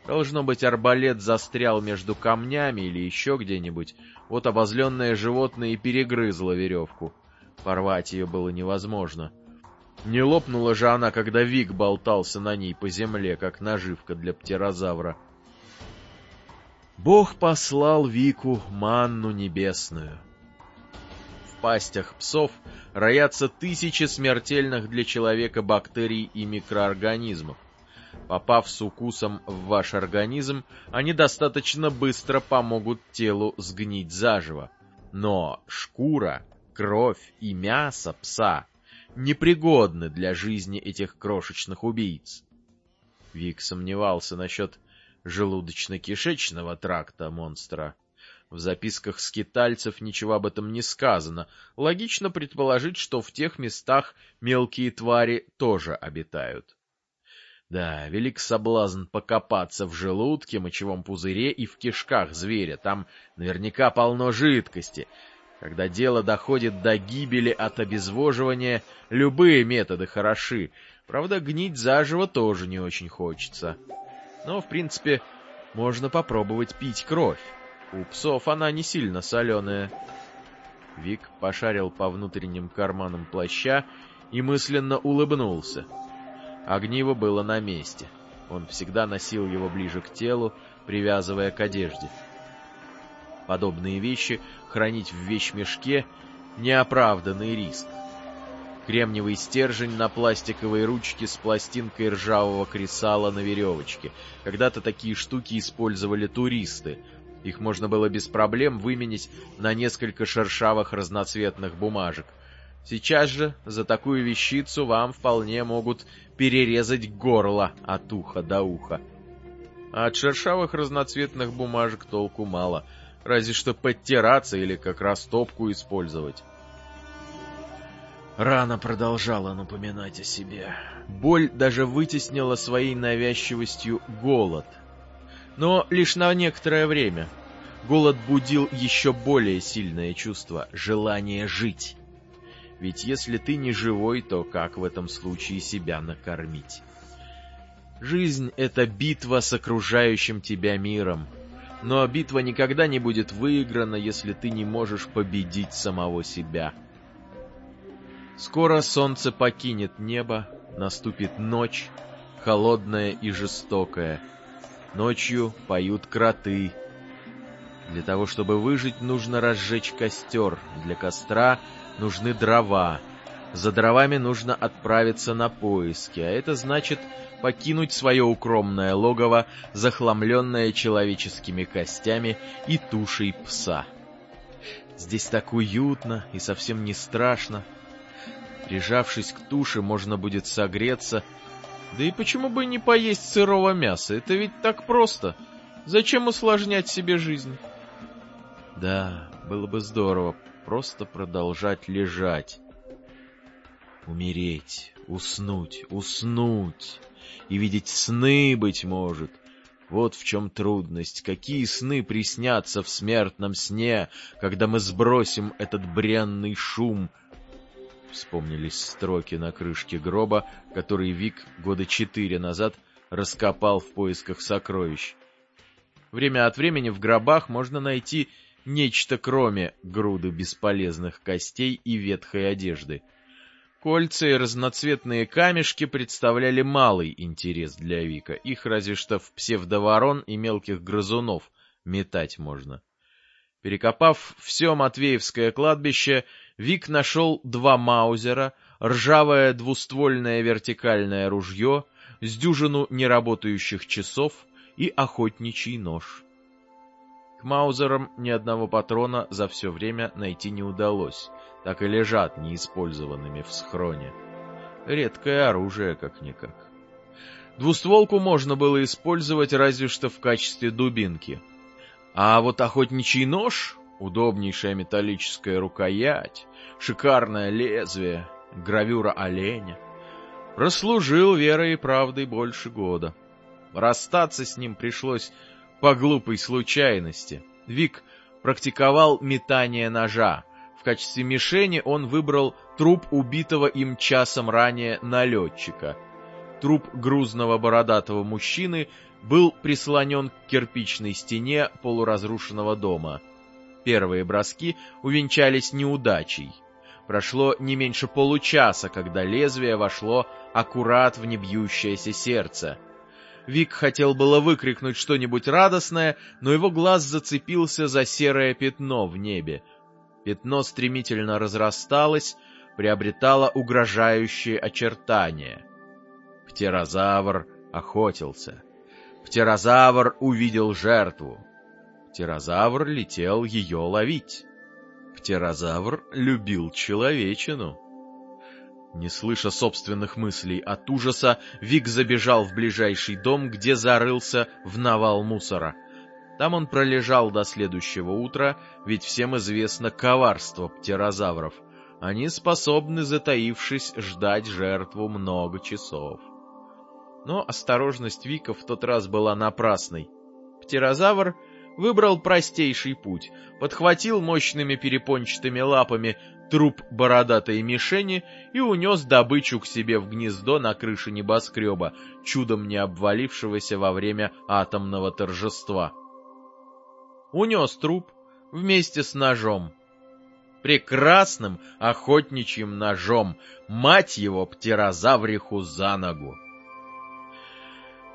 Должно быть, арбалет застрял между камнями или еще где-нибудь. Вот обозленное животное и перегрызло веревку. Порвать ее было невозможно. Не лопнула же она, когда Вик болтался на ней по земле, как наживка для птерозавра. Бог послал Вику манну небесную. В пастях псов роятся тысячи смертельных для человека бактерий и микроорганизмов. Попав с укусом в ваш организм, они достаточно быстро помогут телу сгнить заживо. Но шкура, кровь и мясо пса непригодны для жизни этих крошечных убийц. Вик сомневался насчет желудочно-кишечного тракта монстра. В записках скитальцев ничего об этом не сказано. Логично предположить, что в тех местах мелкие твари тоже обитают. Да, велик соблазн покопаться в желудке, мочевом пузыре и в кишках зверя. Там наверняка полно жидкости. Когда дело доходит до гибели от обезвоживания, любые методы хороши. Правда, гнить заживо тоже не очень хочется. Но, в принципе, можно попробовать пить кровь. У псов она не сильно соленая. Вик пошарил по внутренним карманам плаща и мысленно улыбнулся. Огниво было на месте. Он всегда носил его ближе к телу, привязывая к одежде. Подобные вещи хранить в вещмешке — неоправданный риск. Кремниевый стержень на пластиковой ручке с пластинкой ржавого кресала на веревочке. Когда-то такие штуки использовали туристы. Их можно было без проблем выменить на несколько шершавых разноцветных бумажек — Сейчас же за такую вещицу вам вполне могут перерезать горло от уха до уха. А от шершавых разноцветных бумажек толку мало, разве что подтираться или как растопку использовать. Рана продолжала напоминать о себе. Боль даже вытеснила своей навязчивостью голод. Но лишь на некоторое время. Голод будил еще более сильное чувство — желание жить. Ведь если ты не живой, то как в этом случае себя накормить? Жизнь — это битва с окружающим тебя миром. Но битва никогда не будет выиграна, если ты не можешь победить самого себя. Скоро солнце покинет небо, наступит ночь, холодная и жестокая. Ночью поют кроты. Для того, чтобы выжить, нужно разжечь костер. Для костра нужны дрова. За дровами нужно отправиться на поиски, а это значит покинуть свое укромное логово, захламленное человеческими костями и тушей пса. Здесь так уютно и совсем не страшно. Прижавшись к туше, можно будет согреться. Да и почему бы не поесть сырого мяса? Это ведь так просто. Зачем усложнять себе жизнь? Да, было бы здорово просто продолжать лежать. Умереть, уснуть, уснуть и видеть сны, быть может. Вот в чем трудность. Какие сны приснятся в смертном сне, когда мы сбросим этот бренный шум? Вспомнились строки на крышке гроба, который Вик года четыре назад раскопал в поисках сокровищ. Время от времени в гробах можно найти нечто кроме груды бесполезных костей и ветхой одежды. Кольца и разноцветные камешки представляли малый интерес для Вика, их разве что в псевдоворон и мелких грызунов метать можно. Перекопав все Матвеевское кладбище, Вик нашел два маузера, ржавое двуствольное вертикальное ружье, с дюжину неработающих часов и охотничий нож. К маузерам ни одного патрона за все время найти не удалось, так и лежат неиспользованными в схроне. Редкое оружие, как-никак. Двустволку можно было использовать разве что в качестве дубинки. А вот охотничий нож, Удобнейшая металлическая рукоять, шикарное лезвие, гравюра оленя. Прослужил верой и правдой больше года. Расстаться с ним пришлось по глупой случайности. Вик практиковал метание ножа. В качестве мишени он выбрал труп убитого им часом ранее налетчика. Труп грузного бородатого мужчины был прислонен к кирпичной стене полуразрушенного дома. Первые броски увенчались неудачей. Прошло не меньше получаса, когда лезвие вошло аккурат в небьющееся сердце. Вик хотел было выкрикнуть что-нибудь радостное, но его глаз зацепился за серое пятно в небе. Пятно стремительно разрасталось, приобретало угрожающие очертания. Птерозавр охотился. Птерозавр увидел жертву. Птерозавр летел ее ловить. Птерозавр любил человечину. Не слыша собственных мыслей от ужаса, Вик забежал в ближайший дом, где зарылся в навал мусора. Там он пролежал до следующего утра, ведь всем известно коварство птерозавров. Они способны, затаившись, ждать жертву много часов. Но осторожность Вика в тот раз была напрасной. Птерозавр выбрал простейший путь, подхватил мощными перепончатыми лапами труп бородатой мишени и унес добычу к себе в гнездо на крыше небоскреба, чудом не обвалившегося во время атомного торжества. Унес труп вместе с ножом. Прекрасным охотничьим ножом, мать его, птерозавриху за ногу.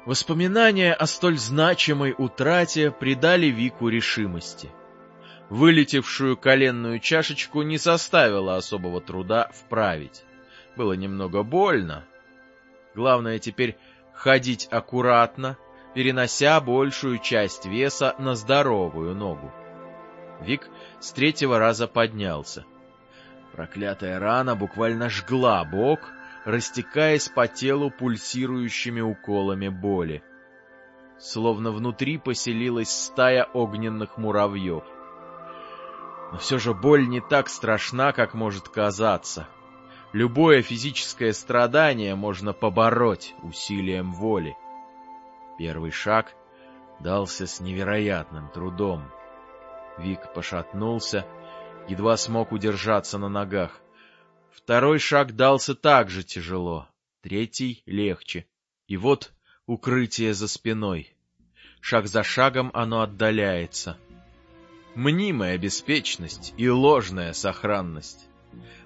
Воспоминания о столь значимой утрате придали Вику решимости. Вылетевшую коленную чашечку не составило особого труда вправить. Было немного больно. Главное теперь ходить аккуратно, перенося большую часть веса на здоровую ногу. Вик с третьего раза поднялся. Проклятая рана буквально жгла бок, растекаясь по телу пульсирующими уколами боли. Словно внутри поселилась стая огненных муравьев. Но все же боль не так страшна, как может казаться. Любое физическое страдание можно побороть усилием воли. Первый шаг дался с невероятным трудом. Вик пошатнулся, едва смог удержаться на ногах. Второй шаг дался также тяжело, третий — легче. И вот укрытие за спиной. Шаг за шагом оно отдаляется. Мнимая беспечность и ложная сохранность.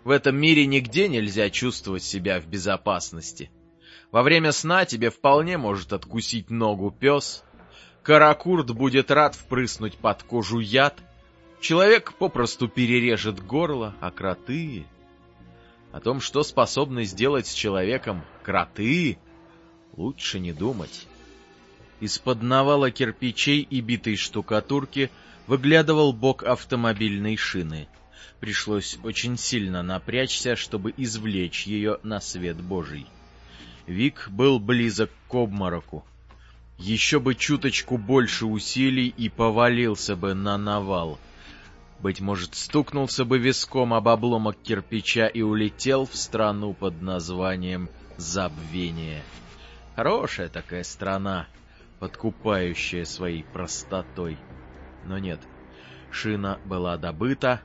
В этом мире нигде нельзя чувствовать себя в безопасности. Во время сна тебе вполне может откусить ногу пес, каракурт будет рад впрыснуть под кожу яд, человек попросту перережет горло, а кроты... О том, что способны сделать с человеком кроты, лучше не думать. Из-под навала кирпичей и битой штукатурки выглядывал бок автомобильной шины. Пришлось очень сильно напрячься, чтобы извлечь ее на свет Божий. Вик был близок к обмороку. Еще бы чуточку больше усилий и повалился бы на навал — быть может, стукнулся бы виском об обломок кирпича и улетел в страну под названием Забвение. Хорошая такая страна, подкупающая своей простотой. Но нет, шина была добыта,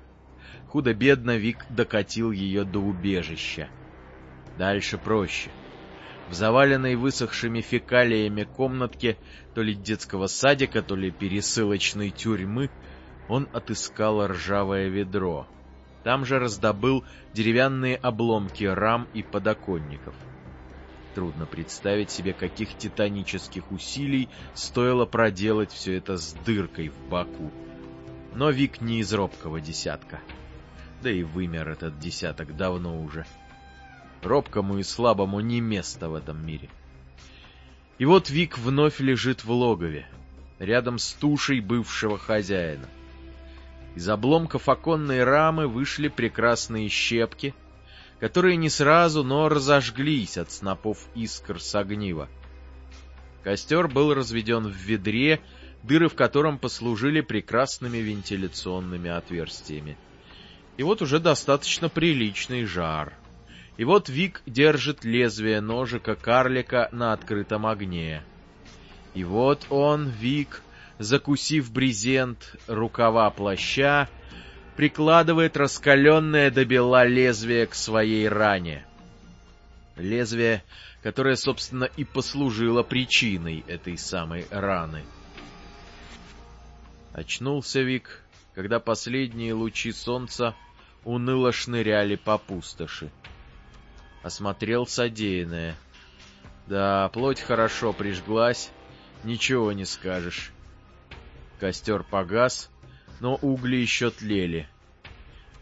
худо-бедно Вик докатил ее до убежища. Дальше проще. В заваленной высохшими фекалиями комнатке то ли детского садика, то ли пересылочной тюрьмы — он отыскал ржавое ведро. Там же раздобыл деревянные обломки рам и подоконников. Трудно представить себе, каких титанических усилий стоило проделать все это с дыркой в боку. Но Вик не из робкого десятка. Да и вымер этот десяток давно уже. Робкому и слабому не место в этом мире. И вот Вик вновь лежит в логове, рядом с тушей бывшего хозяина. Из обломков оконной рамы вышли прекрасные щепки, которые не сразу, но разожглись от снопов искр с огнива. Костер был разведен в ведре, дыры в котором послужили прекрасными вентиляционными отверстиями. И вот уже достаточно приличный жар. И вот Вик держит лезвие ножика карлика на открытом огне. И вот он, Вик, закусив брезент рукава плаща, прикладывает раскаленное до бела лезвие к своей ране. Лезвие, которое, собственно, и послужило причиной этой самой раны. Очнулся Вик, когда последние лучи солнца уныло шныряли по пустоши. Осмотрел содеянное. Да, плоть хорошо прижглась, ничего не скажешь. Костер погас, но угли еще тлели.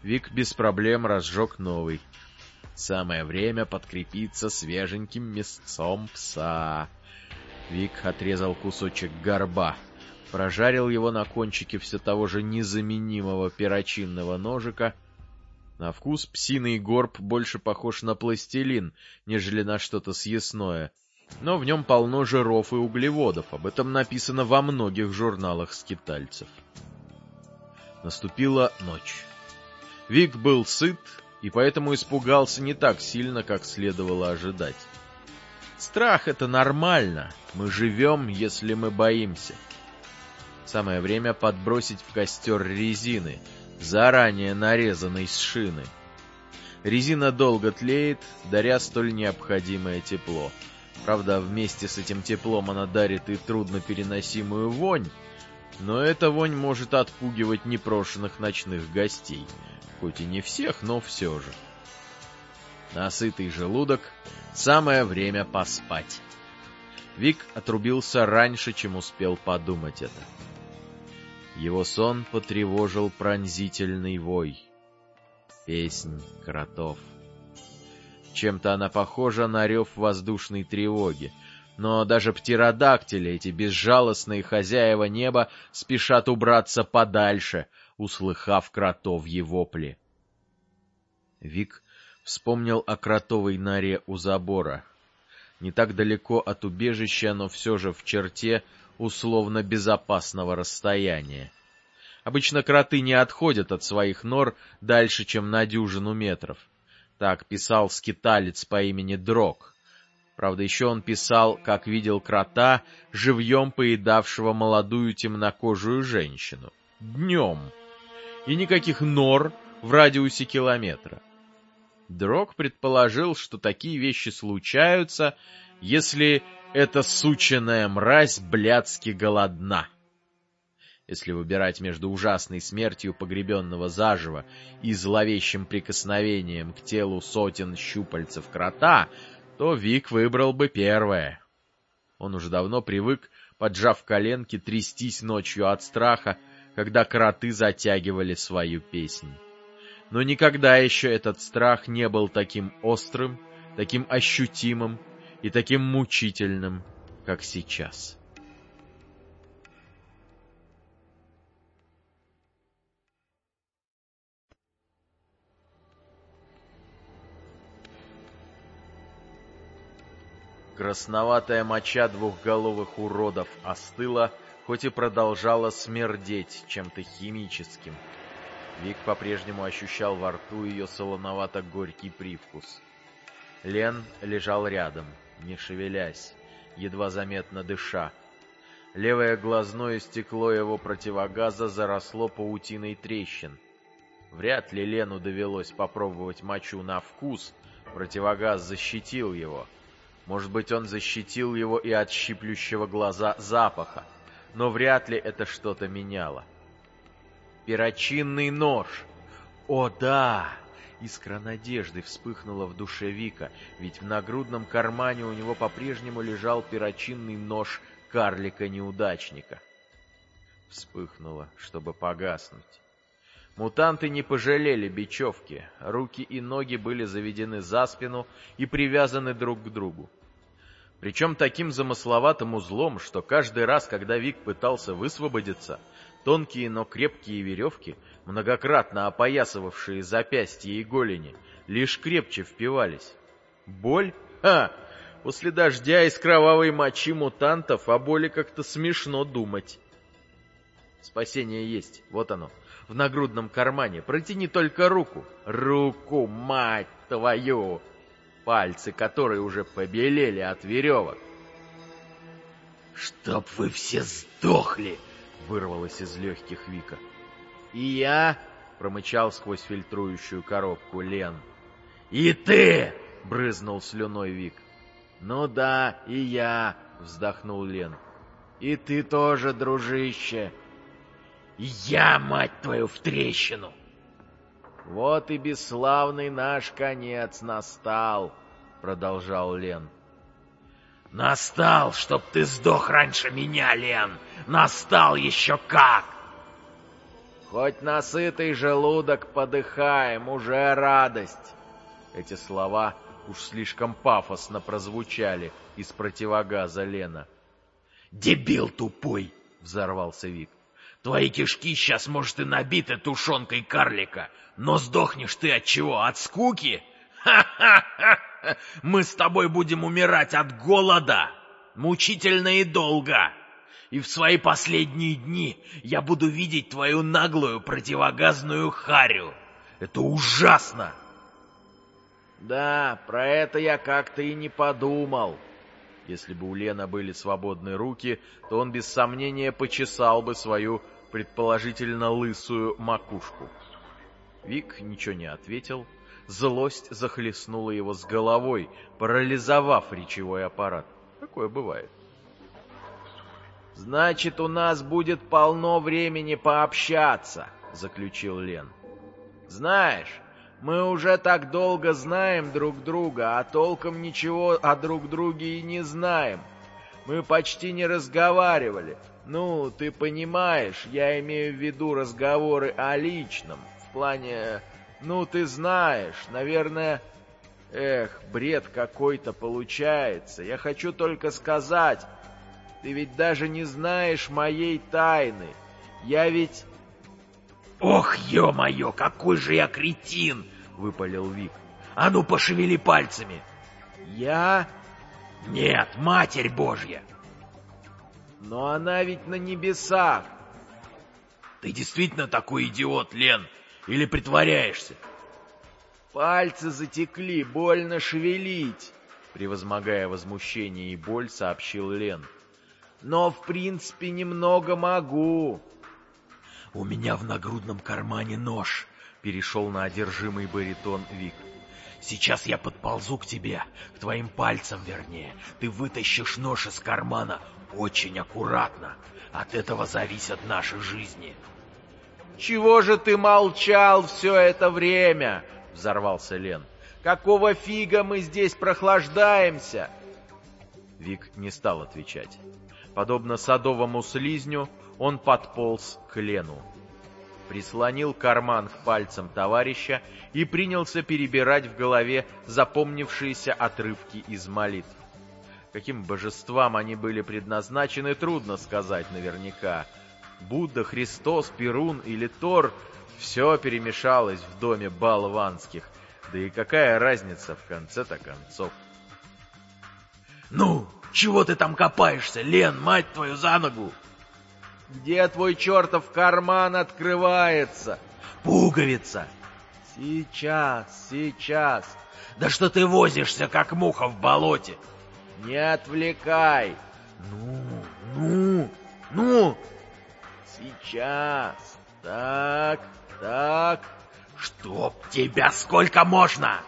Вик без проблем разжег новый. Самое время подкрепиться свеженьким мясцом пса. Вик отрезал кусочек горба, прожарил его на кончике все того же незаменимого перочинного ножика. На вкус псиный горб больше похож на пластилин, нежели на что-то съестное — но в нем полно жиров и углеводов, об этом написано во многих журналах скитальцев. Наступила ночь. Вик был сыт и поэтому испугался не так сильно, как следовало ожидать. Страх — это нормально, мы живем, если мы боимся. Самое время подбросить в костер резины, заранее нарезанной с шины. Резина долго тлеет, даря столь необходимое тепло — Правда, вместе с этим теплом она дарит и труднопереносимую вонь, но эта вонь может отпугивать непрошенных ночных гостей. Хоть и не всех, но все же. Насытый желудок — самое время поспать. Вик отрубился раньше, чем успел подумать это. Его сон потревожил пронзительный вой. Песнь кротов. Чем-то она похожа на рев воздушной тревоги. Но даже птеродактили, эти безжалостные хозяева неба, спешат убраться подальше, услыхав кротовьи вопли. Вик вспомнил о кротовой норе у забора. Не так далеко от убежища, но все же в черте условно безопасного расстояния. Обычно кроты не отходят от своих нор дальше, чем на дюжину метров. Так писал скиталец по имени Дрог. Правда, еще он писал, как видел крота, живьем поедавшего молодую темнокожую женщину. Днем. И никаких нор в радиусе километра. Дрог предположил, что такие вещи случаются, если эта сученая мразь блядски голодна. Если выбирать между ужасной смертью погребенного заживо и зловещим прикосновением к телу сотен щупальцев крота, то Вик выбрал бы первое. Он уже давно привык, поджав коленки, трястись ночью от страха, когда кроты затягивали свою песнь. Но никогда еще этот страх не был таким острым, таким ощутимым и таким мучительным, как сейчас. Красноватая моча двухголовых уродов остыла, хоть и продолжала смердеть чем-то химическим. Вик по-прежнему ощущал во рту ее солоновато-горький привкус. Лен лежал рядом, не шевелясь, едва заметно дыша. Левое глазное стекло его противогаза заросло паутиной трещин. Вряд ли Лену довелось попробовать мочу на вкус, противогаз защитил его — может быть, он защитил его и от щиплющего глаза запаха, но вряд ли это что-то меняло. Перочинный нож! О, да! Искра надежды вспыхнула в душе Вика, ведь в нагрудном кармане у него по-прежнему лежал перочинный нож карлика-неудачника. Вспыхнула, чтобы погаснуть. Мутанты не пожалели бечевки, руки и ноги были заведены за спину и привязаны друг к другу. Причем таким замысловатым узлом, что каждый раз, когда Вик пытался высвободиться, тонкие, но крепкие веревки, многократно опоясывавшие запястья и голени, лишь крепче впивались. Боль? Ха! После дождя из кровавой мочи мутантов о боли как-то смешно думать. Спасение есть, вот оно, в нагрудном кармане. Протяни только руку. Руку, мать твою! Пальцы, которые уже побелели от веревок. «Чтоб вы все сдохли!» — вырвалось из легких Вика. «И я?» — промычал сквозь фильтрующую коробку Лен. «И ты!» — брызнул слюной Вик. «Ну да, и я!» — вздохнул Лен. «И ты тоже, дружище!» «Я, мать твою, в трещину!» «Вот и бесславный наш конец настал!» — продолжал Лен. «Настал, чтоб ты сдох раньше меня, Лен! Настал еще как!» «Хоть насытый желудок подыхаем, уже радость!» Эти слова уж слишком пафосно прозвучали из противогаза Лена. «Дебил тупой!» — взорвался Вик. «Твои кишки сейчас, может, и набиты тушенкой карлика, но сдохнешь ты от чего? От скуки? Ха-ха-ха! Мы с тобой будем умирать от голода, мучительно и долго. И в свои последние дни я буду видеть твою наглую противогазную харю. Это ужасно!» «Да, про это я как-то и не подумал», если бы у Лена были свободные руки, то он без сомнения почесал бы свою предположительно лысую макушку. Вик ничего не ответил, Злость захлестнула его с головой, парализовав речевой аппарат. Такое бывает. «Значит, у нас будет полно времени пообщаться», — заключил Лен. «Знаешь, мы уже так долго знаем друг друга, а толком ничего о друг друге и не знаем. Мы почти не разговаривали. Ну, ты понимаешь, я имею в виду разговоры о личном, в плане ну, ты знаешь, наверное... Эх, бред какой-то получается. Я хочу только сказать, ты ведь даже не знаешь моей тайны. Я ведь... «Ох, ё-моё, какой же я кретин!» — выпалил Вик. «А ну, пошевели пальцами!» «Я? Нет, Матерь Божья!» «Но она ведь на небесах!» «Ты действительно такой идиот, Лен!» Или притворяешься? Пальцы затекли, больно шевелить, превозмогая возмущение и боль, сообщил Лен. Но, в принципе, немного могу. У меня в нагрудном кармане нож, перешел на одержимый баритон Вик. Сейчас я подползу к тебе, к твоим пальцам вернее. Ты вытащишь нож из кармана очень аккуратно. От этого зависят наши жизни. «Чего же ты молчал все это время?» — взорвался Лен. «Какого фига мы здесь прохлаждаемся?» Вик не стал отвечать. Подобно садовому слизню, он подполз к Лену. Прислонил карман к пальцам товарища и принялся перебирать в голове запомнившиеся отрывки из молитв. Каким божествам они были предназначены, трудно сказать наверняка, Будда, Христос, Перун или Тор — все перемешалось в доме Балванских. Да и какая разница в конце-то концов? «Ну, чего ты там копаешься, Лен, мать твою, за ногу?» «Где твой чертов карман открывается?» «Пуговица!» «Сейчас, сейчас!» «Да что ты возишься, как муха в болоте?» «Не отвлекай!» «Ну, ну, ну!» Сейчас. Так, так. Чтоб тебя сколько можно?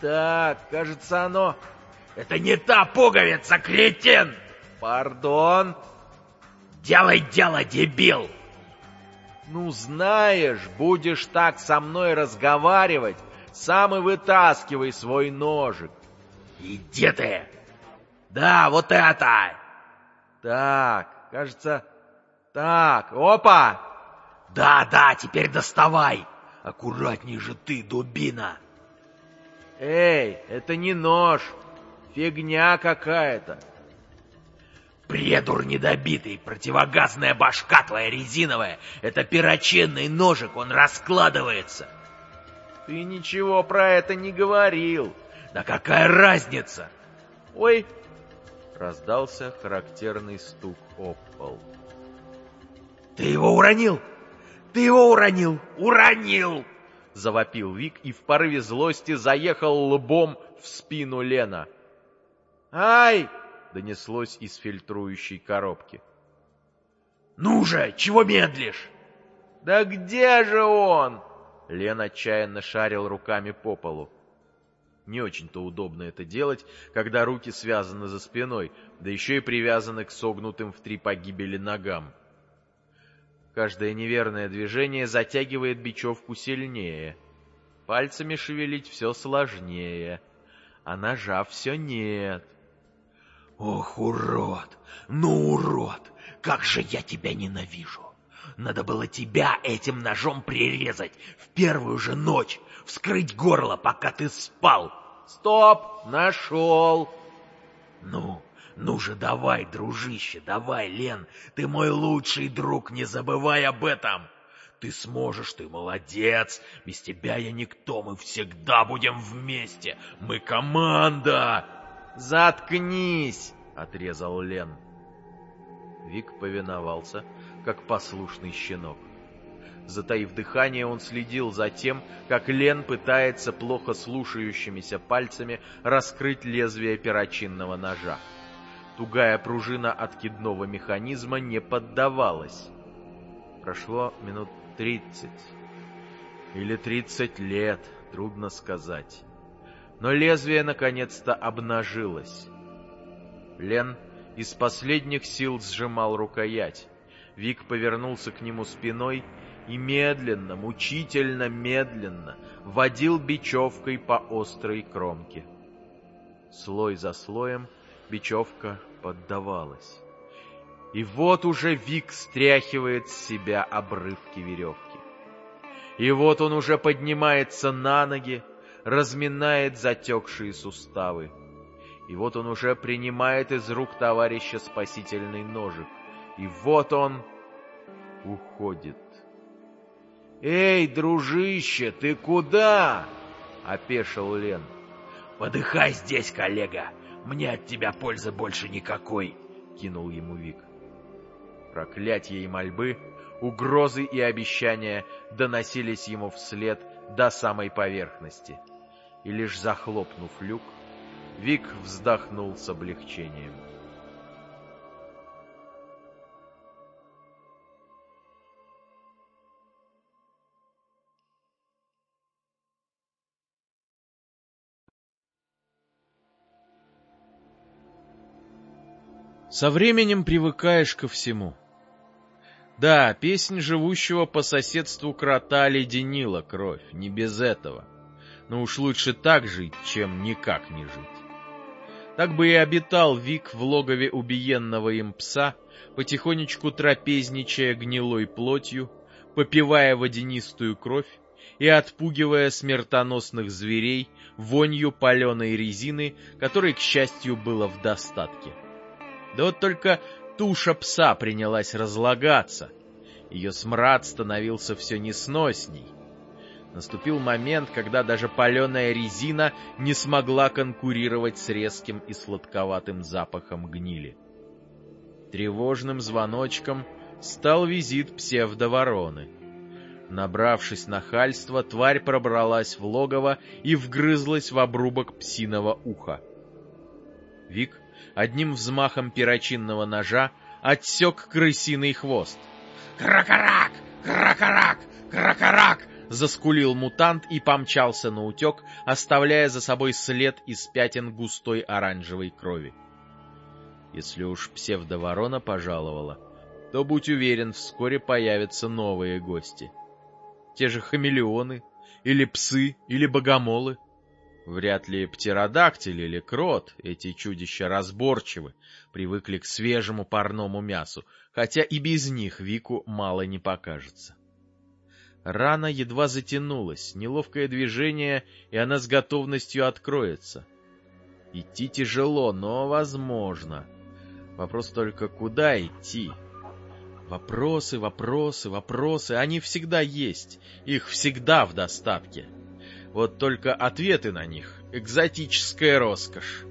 Так, кажется, оно... Это не та пуговица, кретин! Пардон? Делай дело, дебил! Ну, знаешь, будешь так со мной разговаривать, сам и вытаскивай свой ножик. Иди ты! Да, вот это! Так, кажется, так, опа! Да-да, теперь доставай! Аккуратней же ты, дубина! Эй, это не нож! Фигня какая-то! Предур недобитый, противогазная башка твоя резиновая, это перочинный ножик, он раскладывается. Ты ничего про это не говорил. Да какая разница? Ой, раздался характерный стук об пол. Ты его уронил! Ты его уронил! Уронил! Завопил Вик и в порыве злости заехал лбом в спину Лена. «Ай!» — донеслось из фильтрующей коробки. «Ну же, чего медлишь?» «Да где же он?» Лен отчаянно шарил руками по полу. Не очень-то удобно это делать, когда руки связаны за спиной, да еще и привязаны к согнутым в три погибели ногам. Каждое неверное движение затягивает бечевку сильнее. Пальцами шевелить все сложнее, а ножа все нет. Ох, урод! Ну, урод! Как же я тебя ненавижу! Надо было тебя этим ножом прирезать в первую же ночь, вскрыть горло, пока ты спал. Стоп! Нашел! Ну, ну же давай, дружище, давай, Лен, ты мой лучший друг, не забывай об этом. Ты сможешь, ты молодец, без тебя я никто, мы всегда будем вместе, мы команда. Заткнись, отрезал Лен. Вик повиновался, как послушный щенок. Затаив дыхание, он следил за тем, как Лен пытается плохо слушающимися пальцами раскрыть лезвие перочинного ножа. Тугая пружина откидного механизма не поддавалась. Прошло минут тридцать. Или тридцать лет, трудно сказать. Но лезвие наконец-то обнажилось. Лен из последних сил сжимал рукоять. Вик повернулся к нему спиной и медленно, мучительно медленно водил бечевкой по острой кромке. Слой за слоем — бечевка поддавалась. И вот уже Вик стряхивает с себя обрывки веревки. И вот он уже поднимается на ноги, разминает затекшие суставы. И вот он уже принимает из рук товарища спасительный ножик. И вот он уходит. «Эй, дружище, ты куда?» — опешил Лен. «Подыхай здесь, коллега, мне от тебя пользы больше никакой, кинул ему Вик. Проклятья и мольбы, угрозы и обещания доносились ему вслед до самой поверхности. И лишь захлопнув люк, Вик вздохнул с облегчением. Со временем привыкаешь ко всему. Да, песнь живущего по соседству крота леденила кровь, не без этого. Но уж лучше так жить, чем никак не жить. Так бы и обитал Вик в логове убиенного им пса, потихонечку трапезничая гнилой плотью, попивая водянистую кровь и отпугивая смертоносных зверей вонью паленой резины, которой, к счастью, было в достатке. Да вот только туша пса принялась разлагаться. Ее смрад становился все несносней. Наступил момент, когда даже паленая резина не смогла конкурировать с резким и сладковатым запахом гнили. Тревожным звоночком стал визит псевдовороны. Набравшись нахальства, тварь пробралась в логово и вгрызлась в обрубок псиного уха. Вик одним взмахом перочинного ножа отсек крысиный хвост. «Кракарак! Кракарак! Кракарак!» Заскулил мутант и помчался на утек, оставляя за собой след из пятен густой оранжевой крови. Если уж псевдоворона пожаловала, то, будь уверен, вскоре появятся новые гости. Те же хамелеоны, или псы, или богомолы. Вряд ли птеродактиль или крот, эти чудища разборчивы, привыкли к свежему парному мясу, хотя и без них Вику мало не покажется. Рана едва затянулась, неловкое движение, и она с готовностью откроется. Идти тяжело, но возможно. Вопрос только, куда идти? Вопросы, вопросы, вопросы, они всегда есть, их всегда в достатке. Вот только ответы на них — экзотическая роскошь.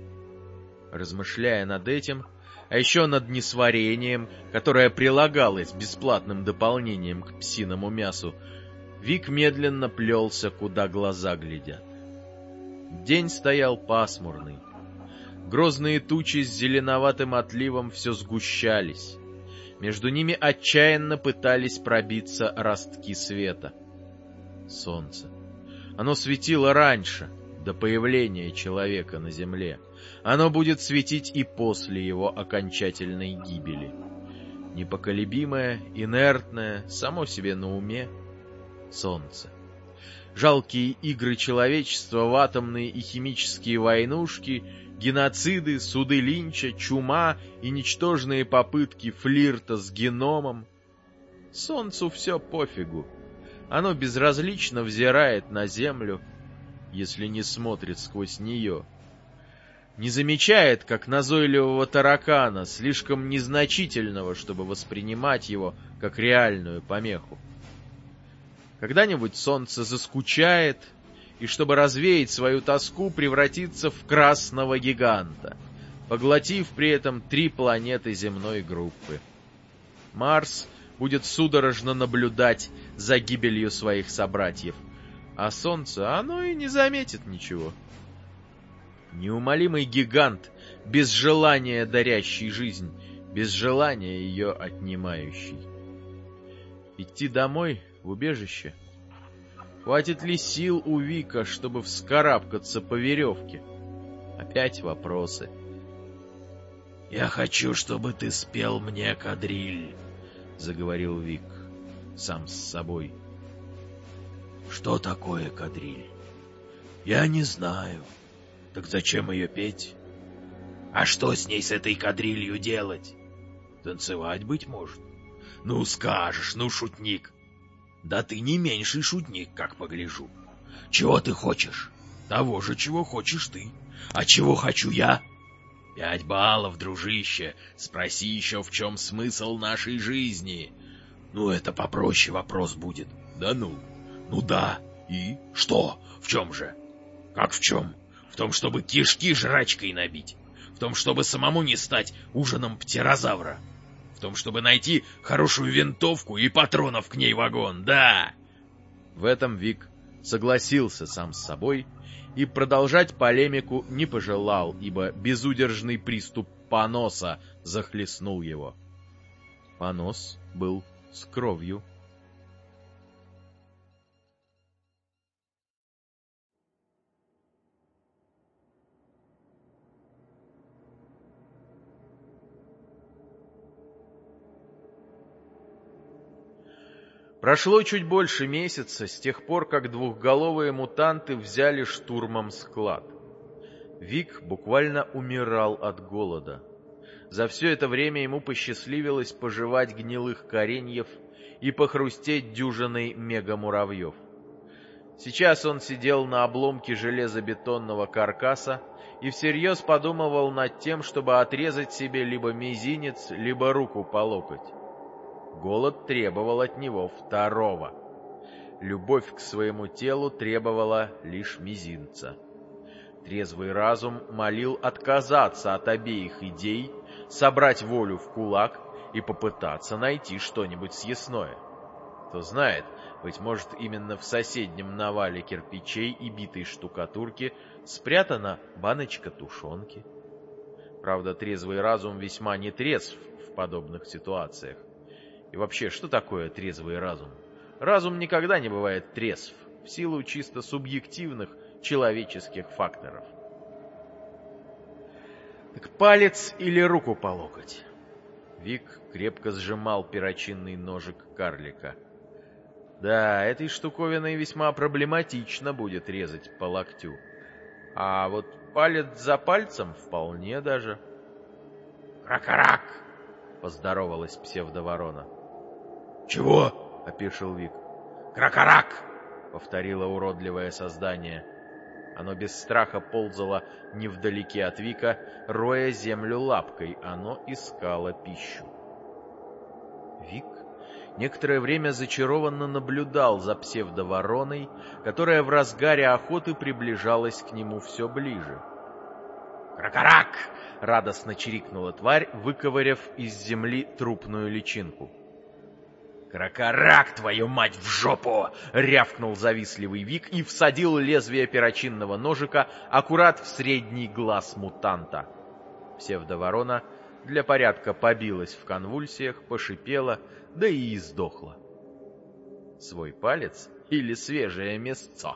Размышляя над этим, а еще над несварением, которое прилагалось бесплатным дополнением к псиному мясу, Вик медленно плелся, куда глаза глядят. День стоял пасмурный. Грозные тучи с зеленоватым отливом все сгущались. Между ними отчаянно пытались пробиться ростки света. Солнце. Оно светило раньше, до появления человека на земле. Оно будет светить и после его окончательной гибели. Непоколебимое, инертное, само себе на уме солнце. Жалкие игры человечества в атомные и химические войнушки, геноциды, суды Линча, чума и ничтожные попытки флирта с геномом. Солнцу все пофигу. Оно безразлично взирает на Землю, если не смотрит сквозь нее. Не замечает, как назойливого таракана, слишком незначительного, чтобы воспринимать его как реальную помеху. Когда-нибудь солнце заскучает, и чтобы развеять свою тоску, превратится в красного гиганта, поглотив при этом три планеты земной группы. Марс будет судорожно наблюдать за гибелью своих собратьев, а Солнце, оно и не заметит ничего. Неумолимый гигант, без желания дарящий жизнь, без желания ее отнимающий. Идти домой в убежище? Хватит ли сил у Вика, чтобы вскарабкаться по веревке? Опять вопросы. «Я хочу, чтобы ты спел мне кадриль», — заговорил Вик сам с собой. «Что такое кадриль?» «Я не знаю. Так зачем ее петь? А что с ней, с этой кадрилью делать? Танцевать, быть может? Ну, скажешь, ну, шутник. Да ты не меньший шутник, как погляжу. Чего ты хочешь? Того же, чего хочешь ты. А чего хочу я? Пять баллов, дружище. Спроси еще, в чем смысл нашей жизни. Ну, это попроще вопрос будет. Да ну. Ну да. И? Что? В чем же? Как в чем? В том, чтобы кишки жрачкой набить. В том, чтобы самому не стать ужином птерозавра том, чтобы найти хорошую винтовку и патронов к ней вагон, да!» В этом Вик согласился сам с собой и продолжать полемику не пожелал, ибо безудержный приступ поноса захлестнул его. Понос был с кровью. Прошло чуть больше месяца с тех пор, как двухголовые мутанты взяли штурмом склад. Вик буквально умирал от голода. За все это время ему посчастливилось пожевать гнилых кореньев и похрустеть дюжиной мегамуравьев. Сейчас он сидел на обломке железобетонного каркаса и всерьез подумывал над тем, чтобы отрезать себе либо мизинец, либо руку по локоть. Голод требовал от него второго. Любовь к своему телу требовала лишь мизинца. Трезвый разум молил отказаться от обеих идей, собрать волю в кулак и попытаться найти что-нибудь съестное. Кто знает, быть может, именно в соседнем навале кирпичей и битой штукатурки спрятана баночка тушенки. Правда, трезвый разум весьма нетрезв в подобных ситуациях. И вообще, что такое трезвый разум? Разум никогда не бывает трезв, в силу чисто субъективных человеческих факторов. Так палец или руку по локоть? Вик крепко сжимал перочинный ножик карлика. Да, этой штуковиной весьма проблематично будет резать по локтю. А вот палец за пальцем вполне даже. «Кракарак!» — поздоровалась псевдоворона. «Чего?» — опешил Вик. «Кракарак!» — повторило уродливое создание. Оно без страха ползало невдалеке от Вика, роя землю лапкой. Оно искало пищу. Вик некоторое время зачарованно наблюдал за псевдовороной, которая в разгаре охоты приближалась к нему все ближе. «Кракарак!» — радостно чирикнула тварь, выковыряв из земли трупную личинку. «Кракарак, твою мать, в жопу!» — рявкнул завистливый Вик и всадил лезвие перочинного ножика аккурат в средний глаз мутанта. Псевдоворона для порядка побилась в конвульсиях, пошипела, да и издохла. Свой палец или свежее мясцо?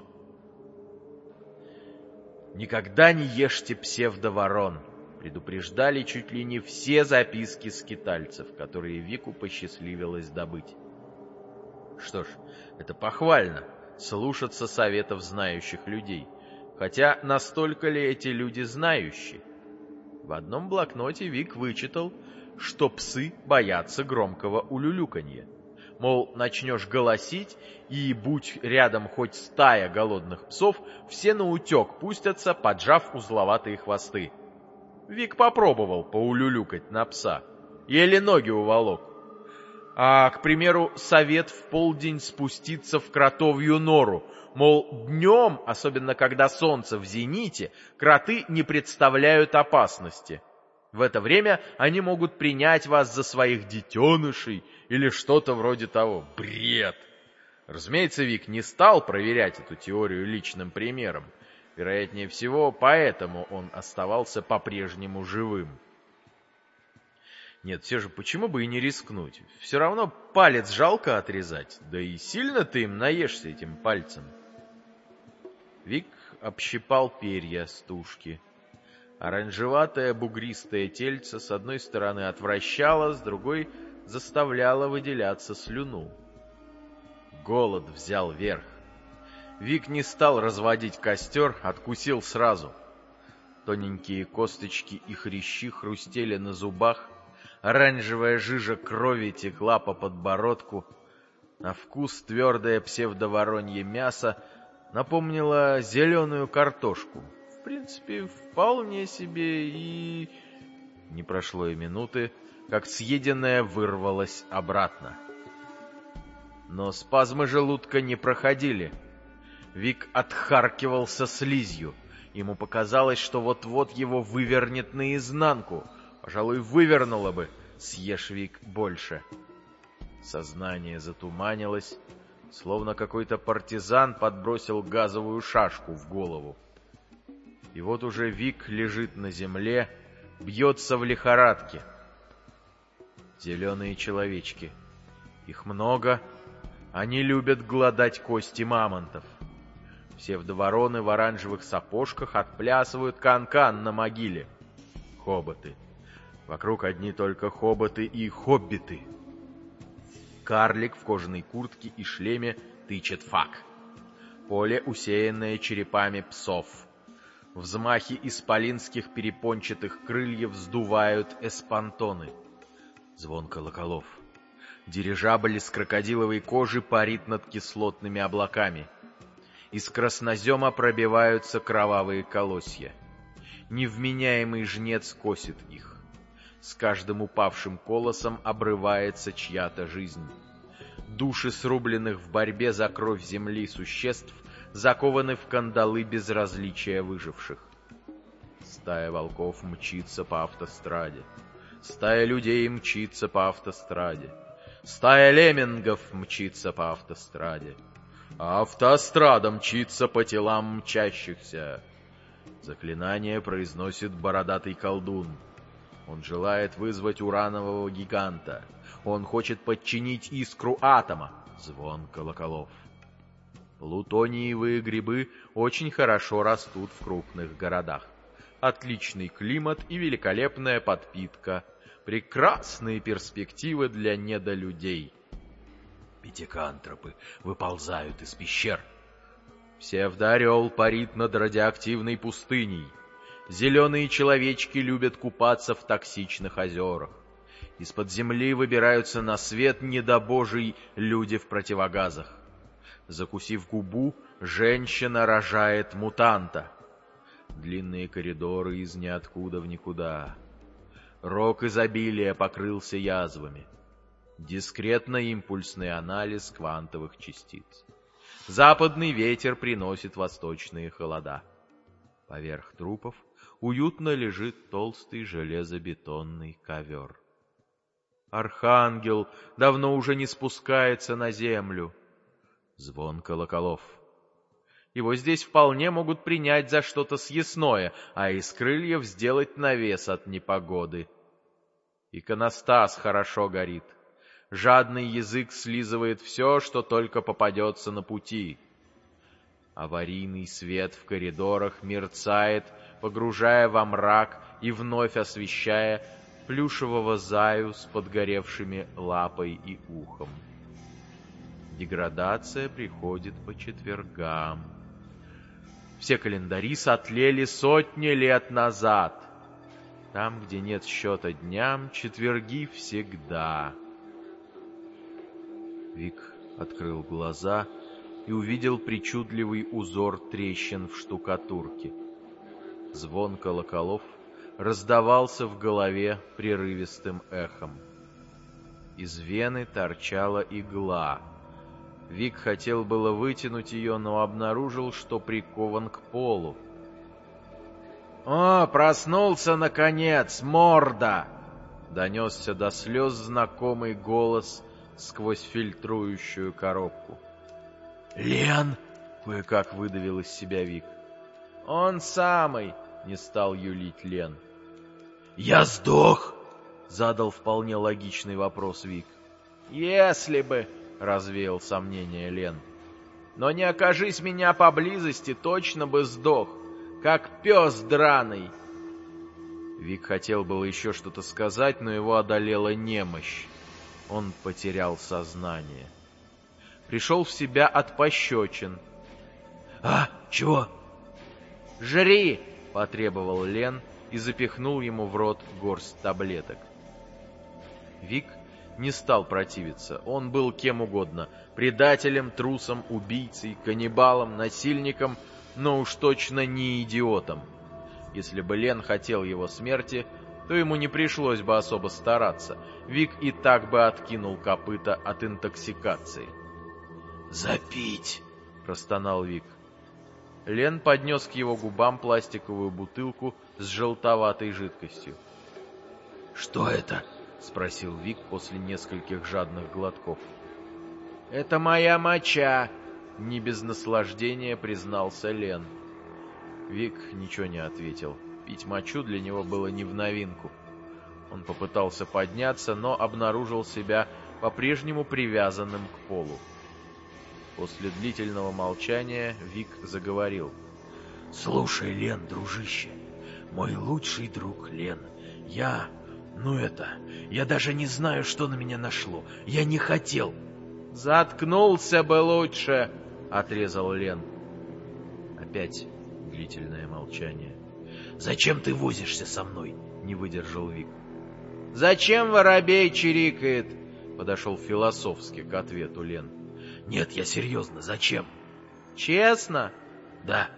Никогда не ешьте псевдоворон, предупреждали чуть ли не все записки скитальцев, которые Вику посчастливилось добыть. Что ж, это похвально, слушаться советов знающих людей. Хотя настолько ли эти люди знающие? В одном блокноте Вик вычитал, что псы боятся громкого улюлюканья. Мол, начнешь голосить, и будь рядом хоть стая голодных псов, все наутек пустятся, поджав узловатые хвосты. Вик попробовал поулюлюкать на пса. Еле ноги уволок. А, к примеру, совет в полдень спуститься в кротовью нору, Мол, днем, особенно когда солнце в зените, кроты не представляют опасности. В это время они могут принять вас за своих детенышей или что-то вроде того. Бред! Разумеется, Вик не стал проверять эту теорию личным примером. Вероятнее всего, поэтому он оставался по-прежнему живым. Нет, все же почему бы и не рискнуть? Все равно палец жалко отрезать, да и сильно ты им наешься этим пальцем. Вик общипал перья стушки. Оранжеватое бугристое тельце с одной стороны отвращало, с другой заставляло выделяться слюну. Голод взял верх. Вик не стал разводить костер, откусил сразу. Тоненькие косточки и хрящи хрустели на зубах, оранжевая жижа крови текла по подбородку, на вкус твердое псевдоворонье мясо напомнила зеленую картошку. В принципе, вполне себе и... Не прошло и минуты, как съеденное вырвалось обратно. Но спазмы желудка не проходили. Вик отхаркивался слизью. Ему показалось, что вот-вот его вывернет наизнанку. Пожалуй, вывернуло бы, съешь Вик больше. Сознание затуманилось, словно какой-то партизан подбросил газовую шашку в голову. И вот уже Вик лежит на земле, бьется в лихорадке. Зеленые человечки. Их много. Они любят гладать кости мамонтов. Все вдовороны в оранжевых сапожках отплясывают канкан -кан на могиле. Хоботы. Вокруг одни только хоботы и хоббиты. Карлик в кожаной куртке и шлеме тычет фак. Поле, усеянное черепами псов. Взмахи исполинских перепончатых крыльев вздувают эспантоны. Звон колоколов. Дирижабль из крокодиловой кожи парит над кислотными облаками. Из краснозема пробиваются кровавые колосья. Невменяемый жнец косит их. С каждым упавшим колосом обрывается чья-то жизнь. Души срубленных в борьбе за кровь земли существ закованы в кандалы безразличия выживших. Стая волков мчится по автостраде. Стая людей мчится по автостраде. Стая леммингов мчится по автостраде. А автострада мчится по телам мчащихся. Заклинание произносит бородатый колдун — он желает вызвать уранового гиганта. Он хочет подчинить искру атома. Звон колоколов. Плутониевые грибы очень хорошо растут в крупных городах. Отличный климат и великолепная подпитка. Прекрасные перспективы для недолюдей. Пятикантропы выползают из пещер. Псевдоорел парит над радиоактивной пустыней. Зеленые человечки любят купаться в токсичных озерах. Из-под земли выбираются на свет недобожий люди в противогазах. Закусив губу, женщина рожает мутанта. Длинные коридоры из ниоткуда в никуда. Рок изобилия покрылся язвами. Дискретно-импульсный анализ квантовых частиц. Западный ветер приносит восточные холода. Поверх трупов уютно лежит толстый железобетонный ковер. Архангел давно уже не спускается на землю. Звон колоколов. Его здесь вполне могут принять за что-то съестное, а из крыльев сделать навес от непогоды. Иконостас хорошо горит. Жадный язык слизывает все, что только попадется на пути. Аварийный свет в коридорах мерцает, погружая во мрак и вновь освещая плюшевого заю с подгоревшими лапой и ухом. Деградация приходит по четвергам. Все календари сотлели сотни лет назад. Там, где нет счета дням, четверги всегда. Вик открыл глаза и увидел причудливый узор трещин в штукатурке. Звон колоколов раздавался в голове прерывистым эхом. Из вены торчала игла. Вик хотел было вытянуть ее, но обнаружил, что прикован к полу. «О, проснулся, наконец, морда!» Донесся до слез знакомый голос сквозь фильтрующую коробку. «Лен!» — кое-как выдавил из себя Вик. «Он самый!» — не стал юлить Лен. «Я сдох?» — задал вполне логичный вопрос Вик. «Если бы!» — развеял сомнение Лен. «Но не окажись меня поблизости, точно бы сдох, как пес драный!» Вик хотел было еще что-то сказать, но его одолела немощь. Он потерял сознание. Пришел в себя от пощечин. «А, чего?» «Жри!» — потребовал Лен и запихнул ему в рот горсть таблеток. Вик не стал противиться. Он был кем угодно — предателем, трусом, убийцей, каннибалом, насильником, но уж точно не идиотом. Если бы Лен хотел его смерти, то ему не пришлось бы особо стараться. Вик и так бы откинул копыта от интоксикации. «Запить!» — простонал Вик. Лен поднес к его губам пластиковую бутылку с желтоватой жидкостью. «Что это?» — спросил Вик после нескольких жадных глотков. «Это моя моча!» — не без наслаждения признался Лен. Вик ничего не ответил. Пить мочу для него было не в новинку. Он попытался подняться, но обнаружил себя по-прежнему привязанным к полу. После длительного молчания Вик заговорил. «Слушай, Лен, дружище, мой лучший друг Лен, я... Ну это... Я даже не знаю, что на меня нашло. Я не хотел...» «Заткнулся бы лучше!» — отрезал Лен. Опять длительное молчание. «Зачем ты возишься со мной?» — не выдержал Вик. «Зачем воробей чирикает?» — подошел философски к ответу Лен. Нет, я серьезно, зачем? Честно? Да.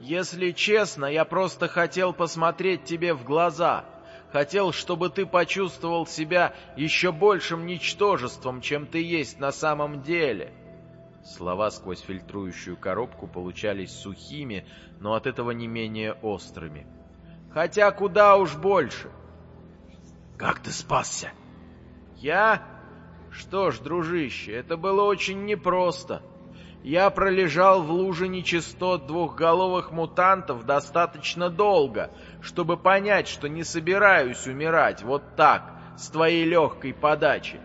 Если честно, я просто хотел посмотреть тебе в глаза. Хотел, чтобы ты почувствовал себя еще большим ничтожеством, чем ты есть на самом деле. Слова сквозь фильтрующую коробку получались сухими, но от этого не менее острыми. Хотя куда уж больше. Как ты спасся? Я? Что ж, дружище, это было очень непросто. Я пролежал в луже нечистот двухголовых мутантов достаточно долго, чтобы понять, что не собираюсь умирать вот так, с твоей легкой подачи.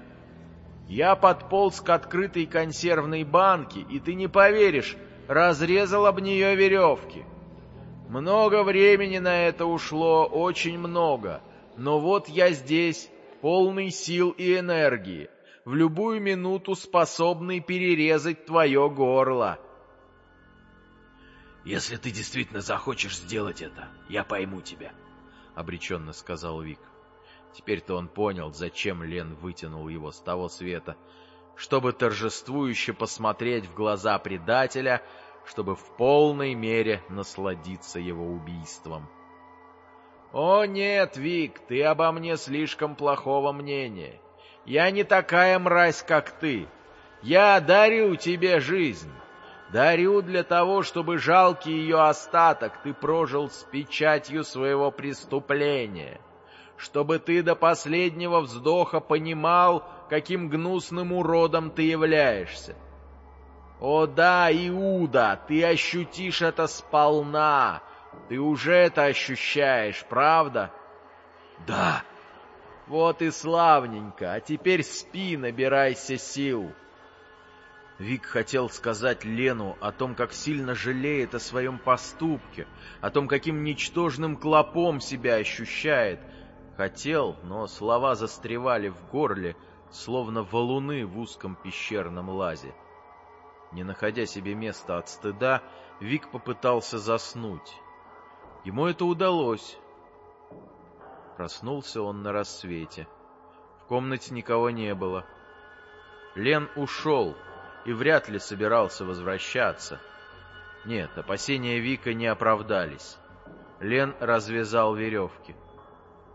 Я подполз к открытой консервной банке, и ты не поверишь, разрезал об нее веревки. Много времени на это ушло, очень много, но вот я здесь, полный сил и энергии в любую минуту способный перерезать твое горло. «Если ты действительно захочешь сделать это, я пойму тебя», — обреченно сказал Вик. Теперь-то он понял, зачем Лен вытянул его с того света, чтобы торжествующе посмотреть в глаза предателя, чтобы в полной мере насладиться его убийством. «О нет, Вик, ты обо мне слишком плохого мнения. Я не такая мразь, как ты. Я дарю тебе жизнь. Дарю для того, чтобы жалкий ее остаток ты прожил с печатью своего преступления, чтобы ты до последнего вздоха понимал, каким гнусным уродом ты являешься. О да, Иуда, ты ощутишь это сполна, ты уже это ощущаешь, правда? Да. Вот и славненько, а теперь спи, набирайся сил. Вик хотел сказать Лену о том, как сильно жалеет о своем поступке, о том, каким ничтожным клопом себя ощущает. Хотел, но слова застревали в горле, словно валуны в узком пещерном лазе. Не находя себе места от стыда, Вик попытался заснуть. Ему это удалось. Проснулся он на рассвете. В комнате никого не было. Лен ушел, и вряд ли собирался возвращаться. Нет, опасения Вика не оправдались. Лен развязал веревки.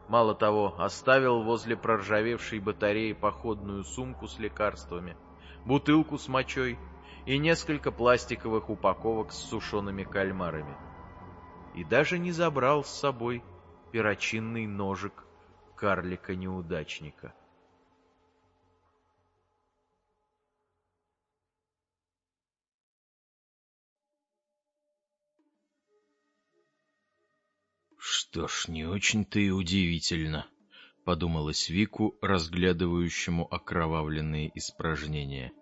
Мало того, оставил возле проржавевшей батареи походную сумку с лекарствами, бутылку с мочой и несколько пластиковых упаковок с сушеными кальмарами. И даже не забрал с собой перочинный ножик карлика-неудачника. «Что ж, не очень-то и удивительно», — подумалось Вику, разглядывающему окровавленные испражнения.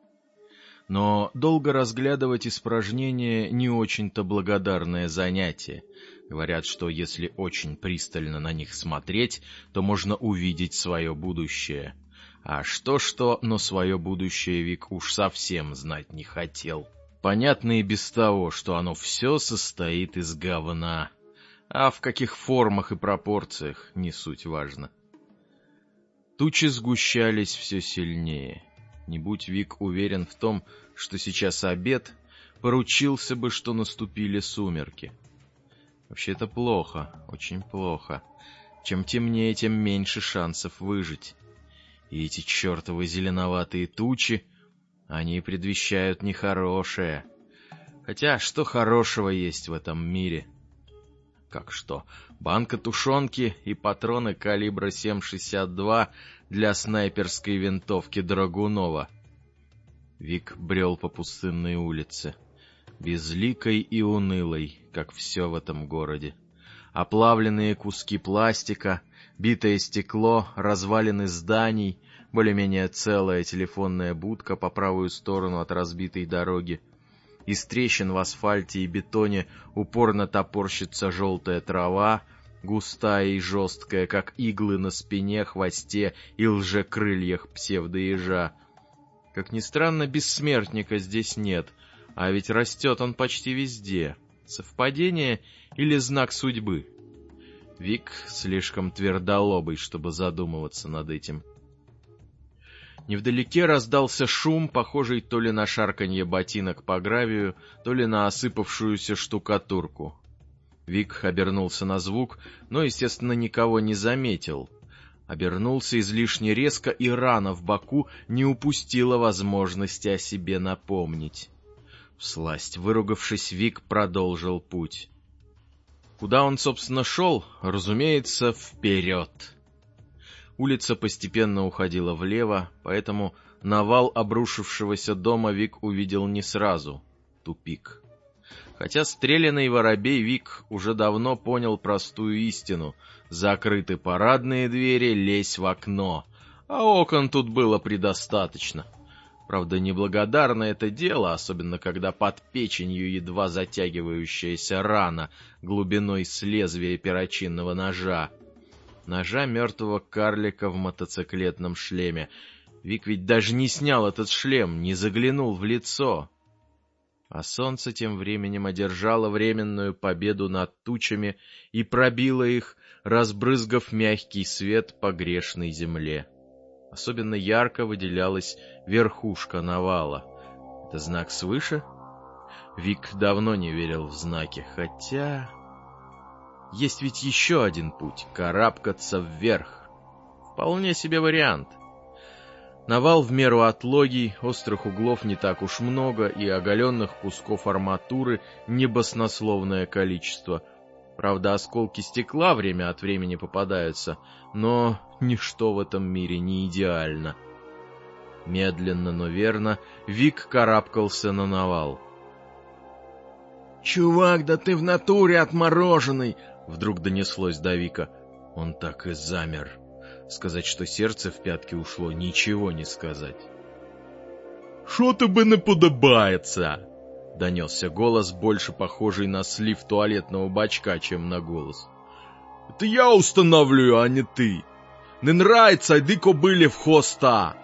Но долго разглядывать испражнения не очень-то благодарное занятие. Говорят, что если очень пристально на них смотреть, то можно увидеть свое будущее. А что-что, но свое будущее Вик уж совсем знать не хотел. Понятно и без того, что оно все состоит из говна а в каких формах и пропорциях не суть важно. Тучи сгущались все сильнее. Не будь Вик уверен в том, что сейчас обед, поручился бы, что наступили сумерки. Вообще это плохо, очень плохо. Чем темнее, тем меньше шансов выжить. И эти чертовы зеленоватые тучи, они предвещают нехорошее. Хотя что хорошего есть в этом мире — как что, банка тушенки и патроны калибра 7,62 для снайперской винтовки Драгунова. Вик брел по пустынной улице, безликой и унылой, как все в этом городе. Оплавленные куски пластика, битое стекло, развалины зданий, более-менее целая телефонная будка по правую сторону от разбитой дороги — из трещин в асфальте и бетоне упорно топорщится желтая трава, густая и жесткая, как иглы на спине, хвосте и лжекрыльях псевдоежа. Как ни странно, бессмертника здесь нет, а ведь растет он почти везде. Совпадение или знак судьбы? Вик слишком твердолобый, чтобы задумываться над этим. Невдалеке раздался шум, похожий то ли на шарканье ботинок по гравию, то ли на осыпавшуюся штукатурку. Вик обернулся на звук, но, естественно, никого не заметил. Обернулся излишне резко, и рана в боку не упустила возможности о себе напомнить. Всласть выругавшись, Вик продолжил путь. Куда он, собственно, шел? Разумеется, вперед. Улица постепенно уходила влево, поэтому навал обрушившегося дома Вик увидел не сразу. Тупик. Хотя стрелянный воробей Вик уже давно понял простую истину. Закрыты парадные двери, лезь в окно. А окон тут было предостаточно. Правда, неблагодарное это дело, особенно когда под печенью едва затягивающаяся рана глубиной с лезвия перочинного ножа ножа мертвого карлика в мотоциклетном шлеме. Вик ведь даже не снял этот шлем, не заглянул в лицо. А солнце тем временем одержало временную победу над тучами и пробило их, разбрызгав мягкий свет по грешной земле. Особенно ярко выделялась верхушка навала. Это знак свыше? Вик давно не верил в знаки, хотя... Есть ведь еще один путь — карабкаться вверх. Вполне себе вариант. Навал в меру отлогий, острых углов не так уж много, и оголенных кусков арматуры небоснословное количество. Правда, осколки стекла время от времени попадаются, но ничто в этом мире не идеально. Медленно, но верно, Вик карабкался на навал. «Чувак, да ты в натуре отмороженный!» — вдруг донеслось до Вика. Он так и замер. Сказать, что сердце в пятки ушло, ничего не сказать. «Шо тебе не подобається?» — донесся голос, больше похожий на слив туалетного бачка, чем на голос. «Это я устанавливаю, а не ты! Не нравится, иди кобыле в хоста!»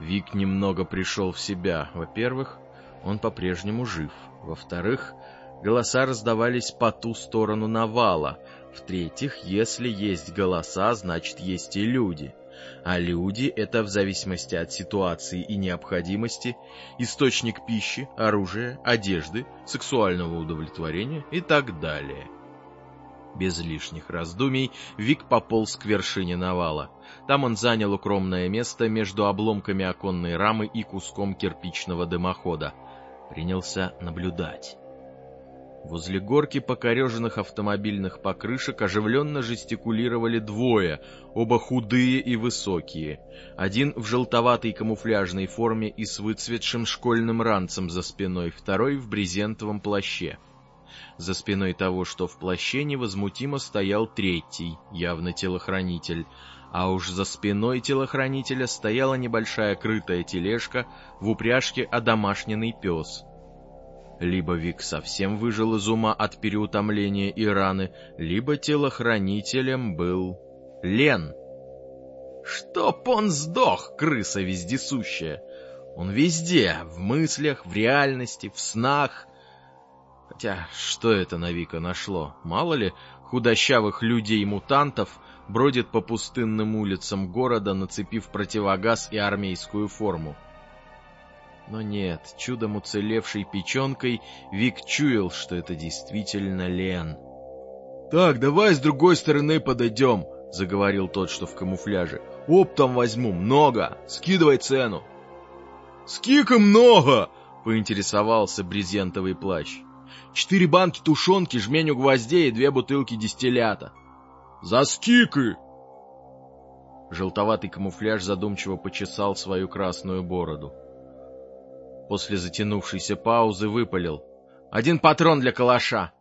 Вик немного пришел в себя. Во-первых, он по-прежнему жив. Во-вторых, голоса раздавались по ту сторону навала, в-третьих, если есть голоса, значит есть и люди. А люди — это в зависимости от ситуации и необходимости источник пищи, оружия, одежды, сексуального удовлетворения и так далее. Без лишних раздумий Вик пополз к вершине навала. Там он занял укромное место между обломками оконной рамы и куском кирпичного дымохода. Принялся наблюдать. Возле горки покореженных автомобильных покрышек оживленно жестикулировали двое, оба худые и высокие. Один в желтоватой камуфляжной форме и с выцветшим школьным ранцем за спиной, второй в брезентовом плаще. За спиной того, что в плаще, невозмутимо стоял третий, явно телохранитель, а уж за спиной телохранителя стояла небольшая крытая тележка в упряжке одомашненный пес — либо Вик совсем выжил из ума от переутомления и раны, либо телохранителем был Лен. Чтоб он сдох, крыса вездесущая! Он везде, в мыслях, в реальности, в снах. Хотя, что это на Вика нашло? Мало ли, худощавых людей-мутантов бродит по пустынным улицам города, нацепив противогаз и армейскую форму. Но нет, чудом уцелевшей печенкой Вик чуял, что это действительно Лен. «Так, давай с другой стороны подойдем», — заговорил тот, что в камуфляже. «Оптом возьму, много, скидывай цену». «Скика много!» — поинтересовался брезентовый плащ. «Четыре банки тушенки, жменю гвоздей и две бутылки дистиллята». «За скики!» Желтоватый камуфляж задумчиво почесал свою красную бороду после затянувшейся паузы выпалил. «Один патрон для калаша!»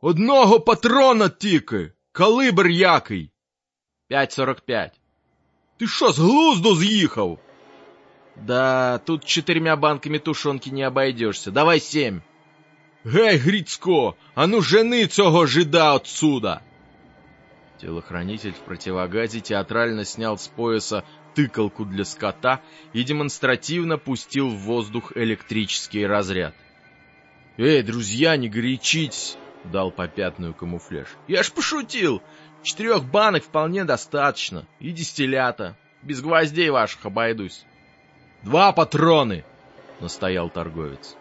«Одного патрона тільки! Калибр який!» «Пять сорок пять!» «Ти що, з глузду з'їхав?» «Да, тут четырьмя банками тушенки не обойдешься. Давай семь!» «Гей, Грицько, а ну жени цього жида отсюда!» Телохранитель в противогазе театрально снял с пояса тыкалку для скота и демонстративно пустил в воздух электрический разряд. «Эй, друзья, не горячитесь!» — дал попятную камуфляж. «Я ж пошутил! Четырех банок вполне достаточно. И дистиллята. Без гвоздей ваших обойдусь». «Два патроны!» — настоял торговец.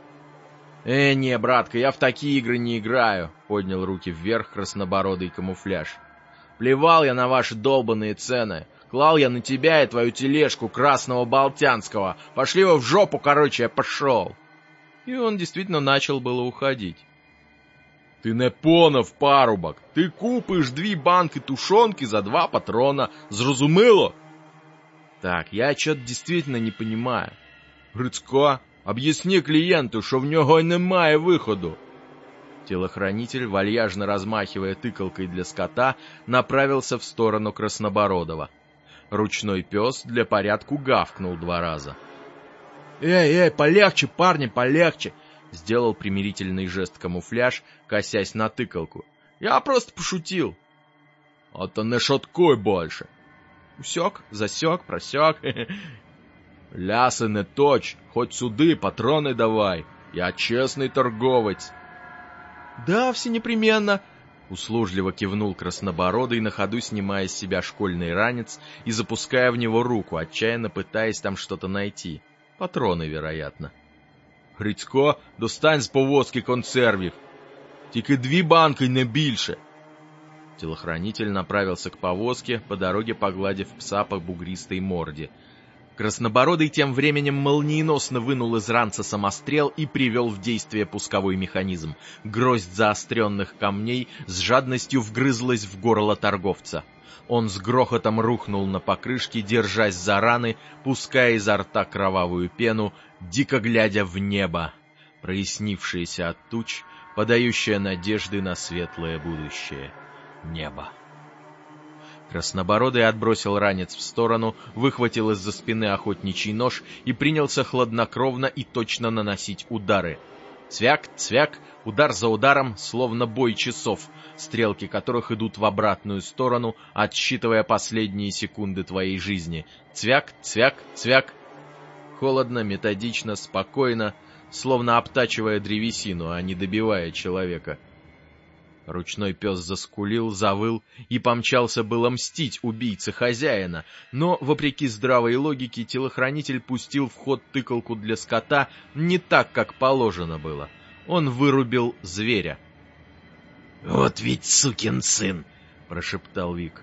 «Э, не, братка, я в такие игры не играю», — поднял руки вверх краснобородый камуфляж. «Плевал я на ваши долбанные цены. Клал я на тебя и твою тележку красного болтянского. Пошли вы в жопу, короче, я пошел. И он действительно начал было уходить. Ты не понов, парубок. Ты купишь две банки тушенки за два патрона. Зрозуміло? Так, я что-то действительно не понимаю. Грицько, объясни клиенту, что в нього немає виходу. Телохранитель, вальяжно размахивая тыкалкой для скота, направился в сторону Краснобородова. Ручной пес для порядку гавкнул два раза. «Эй, эй, полегче, парни, полегче!» Сделал примирительный жест камуфляж, косясь на тыкалку. «Я просто пошутил!» «А то не шоткуй больше!» Усек, засек, просек. [LAUGHS] «Лясы не точь, хоть суды, патроны давай! Я честный торговец!» «Да, все непременно!» Услужливо кивнул краснобородый, на ходу снимая с себя школьный ранец и запуская в него руку, отчаянно пытаясь там что-то найти. Патроны, вероятно. Грицько, достань з повозки консервів. Тільки дві банки, не більше. Телохранитель направился к повозке, по дороге погладив пса по бугристой морде. Краснобородый тем временем молниеносно вынул из ранца самострел и привел в действие пусковой механизм. Гроздь заостренных камней с жадностью вгрызлась в горло торговца. Он с грохотом рухнул на покрышке, держась за раны, пуская изо рта кровавую пену, дико глядя в небо, прояснившееся от туч, подающее надежды на светлое будущее небо. Краснобородый отбросил ранец в сторону, выхватил из-за спины охотничий нож и принялся хладнокровно и точно наносить удары. Цвяк, цвяк, удар за ударом, словно бой часов, стрелки которых идут в обратную сторону, отсчитывая последние секунды твоей жизни. Цвяк, цвяк, цвяк. Холодно, методично, спокойно, словно обтачивая древесину, а не добивая человека. Ручной пес заскулил, завыл и помчался было мстить убийце хозяина, но, вопреки здравой логике, телохранитель пустил в ход тыкалку для скота не так, как положено было. Он вырубил зверя. «Вот ведь сукин сын!» — прошептал Вик.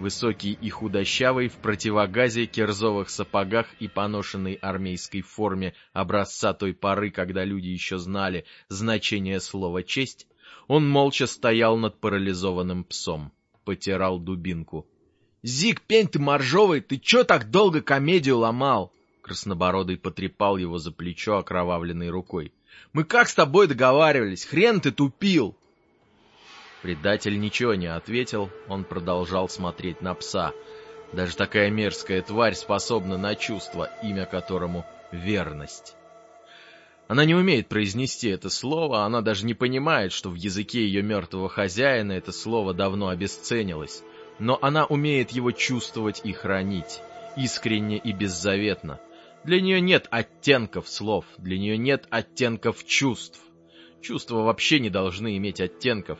Высокий и худощавый, в противогазе, кирзовых сапогах и поношенной армейской форме образца той поры, когда люди еще знали значение слова «честь», он молча стоял над парализованным псом, потирал дубинку. — Зик, пень ты моржовый, ты чё так долго комедию ломал? Краснобородый потрепал его за плечо окровавленной рукой. — Мы как с тобой договаривались? Хрен ты тупил! Предатель ничего не ответил, он продолжал смотреть на пса. Даже такая мерзкая тварь способна на чувство, имя которому — верность. Она не умеет произнести это слово, она даже не понимает, что в языке ее мертвого хозяина это слово давно обесценилось. Но она умеет его чувствовать и хранить, искренне и беззаветно. Для нее нет оттенков слов, для нее нет оттенков чувств. Чувства вообще не должны иметь оттенков.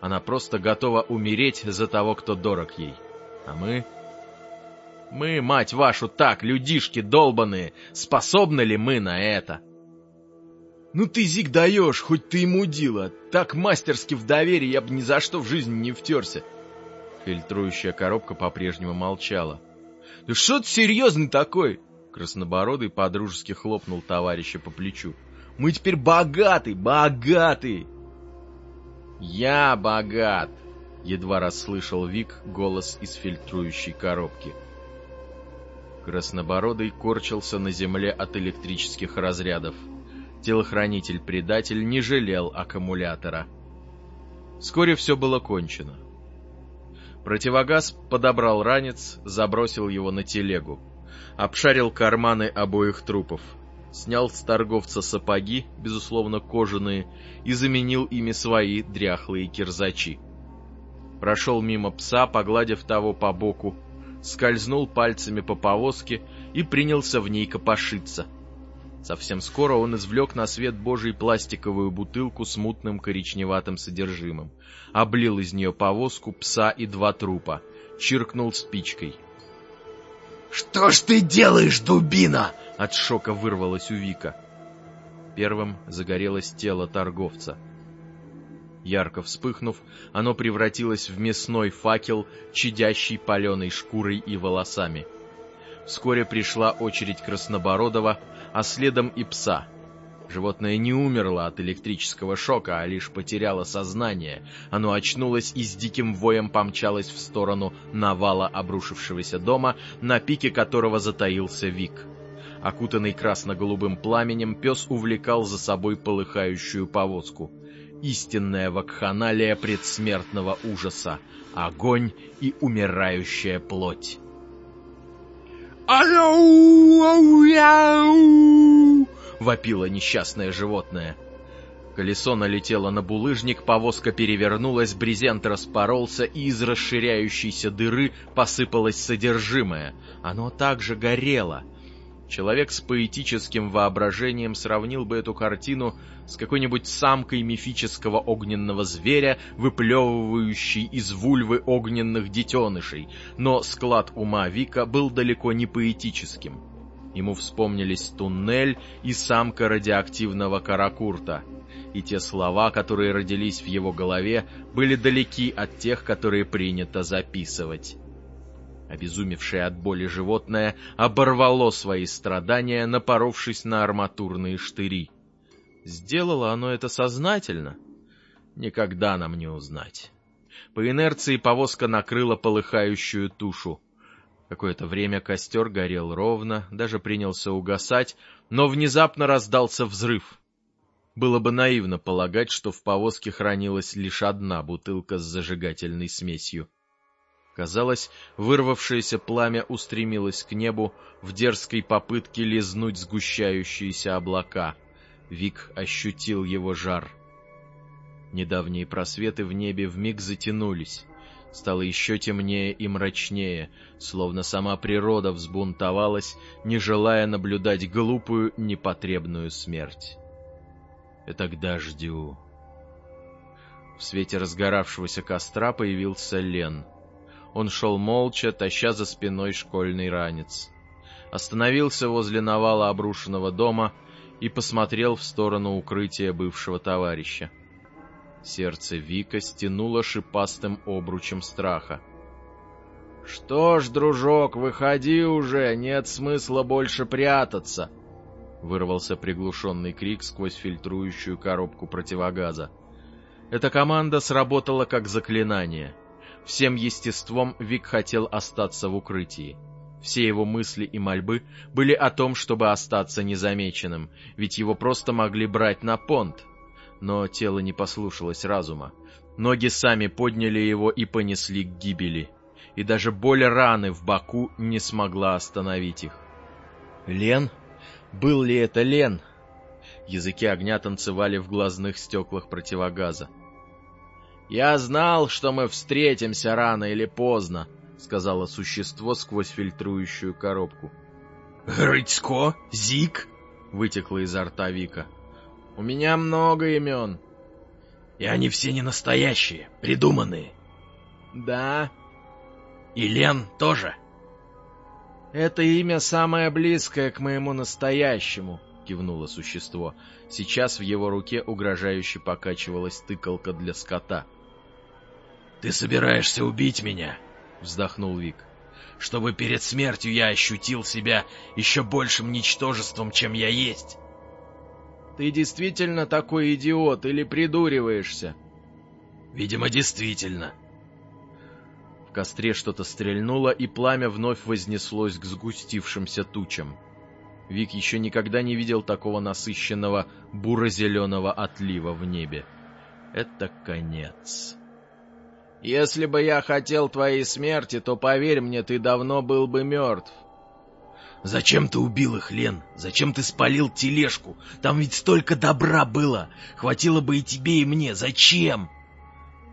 Она просто готова умереть за того, кто дорог ей. А мы... Мы, мать вашу, так, людишки долбаные, способны ли мы на это? — «Ну ты, Зик, даешь, хоть ты и мудила. Так мастерски в доверии я бы ни за что в жизни не втерся». Фильтрующая коробка по-прежнему молчала. «Да что ты серьезный такой?» Краснобородый подружески хлопнул товарища по плечу. «Мы теперь богаты, богаты!» «Я богат!» — едва расслышал Вик голос из фильтрующей коробки. Краснобородый корчился на земле от электрических разрядов. Телохранитель-предатель не жалел аккумулятора. Вскоре все было кончено. Противогаз подобрал ранец, забросил его на телегу. Обшарил карманы обоих трупов. Снял с торговца сапоги, безусловно кожаные, и заменил ими свои дряхлые кирзачи. Прошел мимо пса, погладив того по боку, скользнул пальцами по повозке и принялся в ней копошиться — Совсем скоро он извлек на свет Божий пластиковую бутылку с мутным коричневатым содержимым, облил из нее повозку, пса и два трупа, чиркнул спичкой. «Что ж ты делаешь, дубина?» — от шока вырвалось у Вика. Первым загорелось тело торговца. Ярко вспыхнув, оно превратилось в мясной факел, чадящий паленой шкурой и волосами. Вскоре пришла очередь Краснобородова, а следом и пса. Животное не умерло от электрического шока, а лишь потеряло сознание. Оно очнулось и с диким воем помчалось в сторону навала обрушившегося дома, на пике которого затаился Вик. Окутанный красно-голубым пламенем, пес увлекал за собой полыхающую повозку. Истинная вакханалия предсмертного ужаса. Огонь и умирающая плоть. «Ау-ау-яу!» — вопило несчастное животное. Колесо налетело на булыжник, повозка перевернулась, брезент распоролся, и из расширяющейся дыры посыпалось содержимое. Оно также горело. Человек с поэтическим воображением сравнил бы эту картину с какой-нибудь самкой мифического огненного зверя, выплевывающей из вульвы огненных детенышей, но склад ума Вика был далеко не поэтическим. Ему вспомнились туннель и самка радиоактивного каракурта, и те слова, которые родились в его голове, были далеки от тех, которые принято записывать. Обезумевшее от боли животное оборвало свои страдания, напоровшись на арматурные штыри. Сделало оно это сознательно? Никогда нам не узнать. По инерции повозка накрыла полыхающую тушу. Какое-то время костер горел ровно, даже принялся угасать, но внезапно раздался взрыв. Было бы наивно полагать, что в повозке хранилась лишь одна бутылка с зажигательной смесью. Казалось, вырвавшееся пламя устремилось к небу в дерзкой попытке лизнуть сгущающиеся облака. Вик ощутил его жар. Недавние просветы в небе вмиг затянулись. Стало еще темнее и мрачнее, словно сама природа взбунтовалась, не желая наблюдать глупую, непотребную смерть. «Это к дождю». В свете разгоравшегося костра появился Лен — он шел молча, таща за спиной школьный ранец. Остановился возле навала обрушенного дома и посмотрел в сторону укрытия бывшего товарища. Сердце Вика стянуло шипастым обручем страха. «Что ж, дружок, выходи уже, нет смысла больше прятаться!» Вырвался приглушенный крик сквозь фильтрующую коробку противогаза. Эта команда сработала как заклинание — Всем естеством Вик хотел остаться в укрытии. Все его мысли и мольбы были о том, чтобы остаться незамеченным, ведь его просто могли брать на понт. Но тело не послушалось разума. Ноги сами подняли его и понесли к гибели. И даже боль раны в боку не смогла остановить их. Лен? Был ли это Лен? Языки огня танцевали в глазных стеклах противогаза. «Я знал, что мы встретимся рано или поздно», — сказала существо сквозь фильтрующую коробку. «Рыцко? Зик?» — вытекло изо рта Вика. «У меня много имен». «И они все не настоящие, придуманные». «Да». «И Лен тоже?» «Это имя самое близкое к моему настоящему», — кивнуло существо. Сейчас в его руке угрожающе покачивалась тыкалка для скота — «Ты собираешься убить меня?» — вздохнул Вик. «Чтобы перед смертью я ощутил себя еще большим ничтожеством, чем я есть». «Ты действительно такой идиот или придуриваешься?» «Видимо, действительно». В костре что-то стрельнуло, и пламя вновь вознеслось к сгустившимся тучам. Вик еще никогда не видел такого насыщенного буро-зеленого отлива в небе. Это конец. Если бы я хотел твоей смерти, то, поверь мне, ты давно был бы мертв. Зачем ты убил их, Лен? Зачем ты спалил тележку? Там ведь столько добра было. Хватило бы и тебе, и мне. Зачем?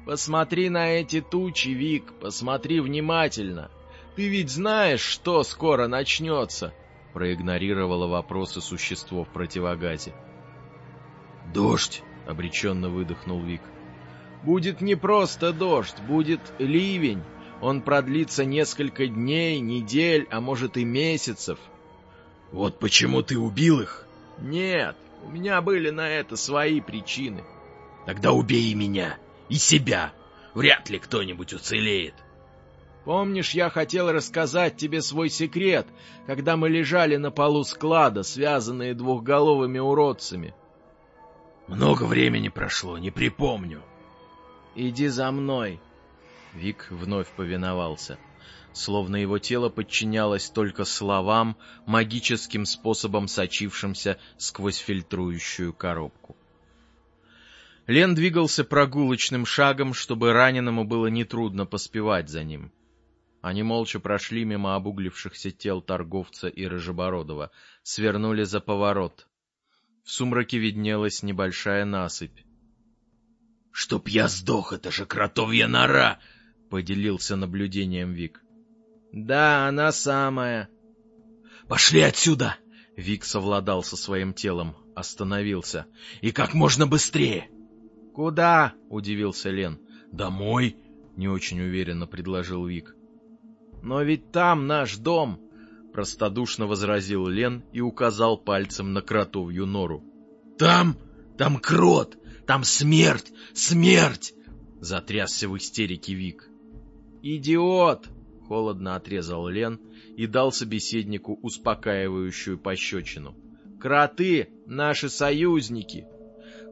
Посмотри на эти тучи, Вик, посмотри внимательно. Ты ведь знаешь, что скоро начнется. Проигнорировало вопросы существо в противогазе. «Дождь!» — обреченно выдохнул Вик. Будет не просто дождь, будет ливень. Он продлится несколько дней, недель, а может и месяцев. Вот почему ты убил их? Нет, у меня были на это свои причины. Тогда убей и меня, и себя. Вряд ли кто-нибудь уцелеет. Помнишь, я хотел рассказать тебе свой секрет, когда мы лежали на полу склада, связанные двухголовыми уродцами? Много времени прошло, не припомню. «Иди за мной!» Вик вновь повиновался. Словно его тело подчинялось только словам, магическим способом сочившимся сквозь фильтрующую коробку. Лен двигался прогулочным шагом, чтобы раненому было нетрудно поспевать за ним. Они молча прошли мимо обуглившихся тел торговца и Рыжебородова, свернули за поворот. В сумраке виднелась небольшая насыпь. «Чтоб я сдох, это же кротовья нора!» — поделился наблюдением Вик. «Да, она самая». «Пошли отсюда!» Вик совладал со своим телом, остановился. «И как можно быстрее!» «Куда?» — удивился Лен. «Домой?» — не очень уверенно предложил Вик. «Но ведь там наш дом!» — простодушно возразил Лен и указал пальцем на кротовью нору. «Там? Там крот! Там смерть! Смерть!» Затрясся в истерике Вик. «Идиот!» — Холодно отрезал Лен и дал собеседнику успокаивающую пощечину. «Кроты — наши союзники!»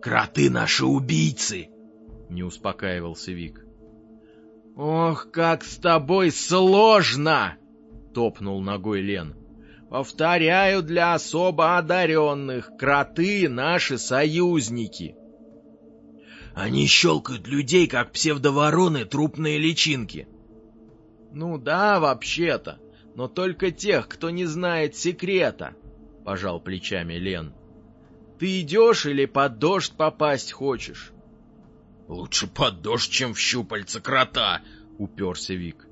«Кроты — наши убийцы!» — не успокаивался Вик. «Ох, как с тобой сложно!» — топнул ногой Лен. «Повторяю для особо одаренных, кроты — наши союзники!» «Они щелкают людей, как псевдовороны трупные личинки!» «Ну да, вообще-то, но только тех, кто не знает секрета», — пожал плечами Лен. «Ты идешь или под дождь попасть хочешь?» «Лучше под дождь, чем в щупальца крота», — уперся Вик.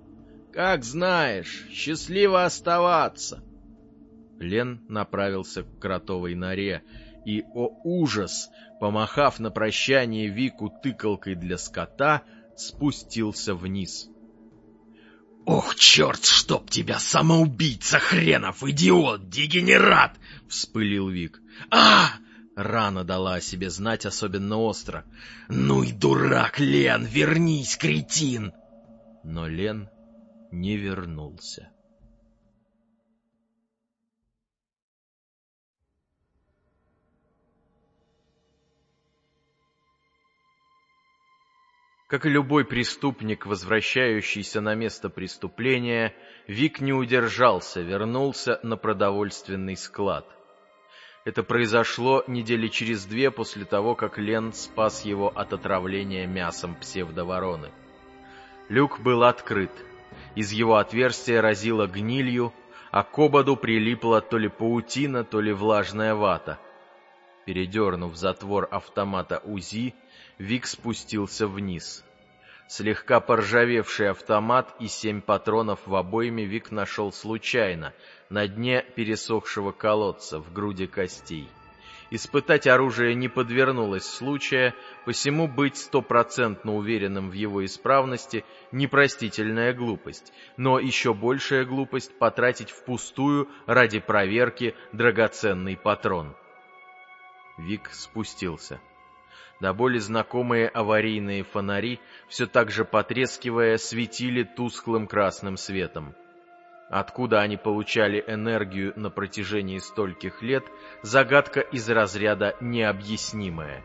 «Как знаешь, счастливо оставаться». Лен направился к кротовой норе, и, о ужас, помахав на прощание Вику тыкалкой для скота, спустился вниз. «Ох, черт, чтоб тебя, самоубийца хренов, идиот, дегенерат!» — вспылил Вик. «А!» — рана дала о себе знать особенно остро. «Ну и дурак, Лен, вернись, кретин!» Но Лен не вернулся. Как и любой преступник, возвращающийся на место преступления, Вик не удержался, вернулся на продовольственный склад. Это произошло недели через две после того, как Лен спас его от отравления мясом псевдовороны. Люк был открыт. Из его отверстия разило гнилью, а к ободу прилипла то ли паутина, то ли влажная вата. Передернув затвор автомата УЗИ, Вик спустился вниз. Слегка поржавевший автомат и семь патронов в обойме Вик нашел случайно, на дне пересохшего колодца в груди костей. Испытать оружие не подвернулось случая, посему быть стопроцентно уверенным в его исправности – непростительная глупость, но еще большая глупость – потратить впустую ради проверки драгоценный патрон. Вик спустился до боли знакомые аварийные фонари, все так же потрескивая, светили тусклым красным светом. Откуда они получали энергию на протяжении стольких лет, загадка из разряда необъяснимая.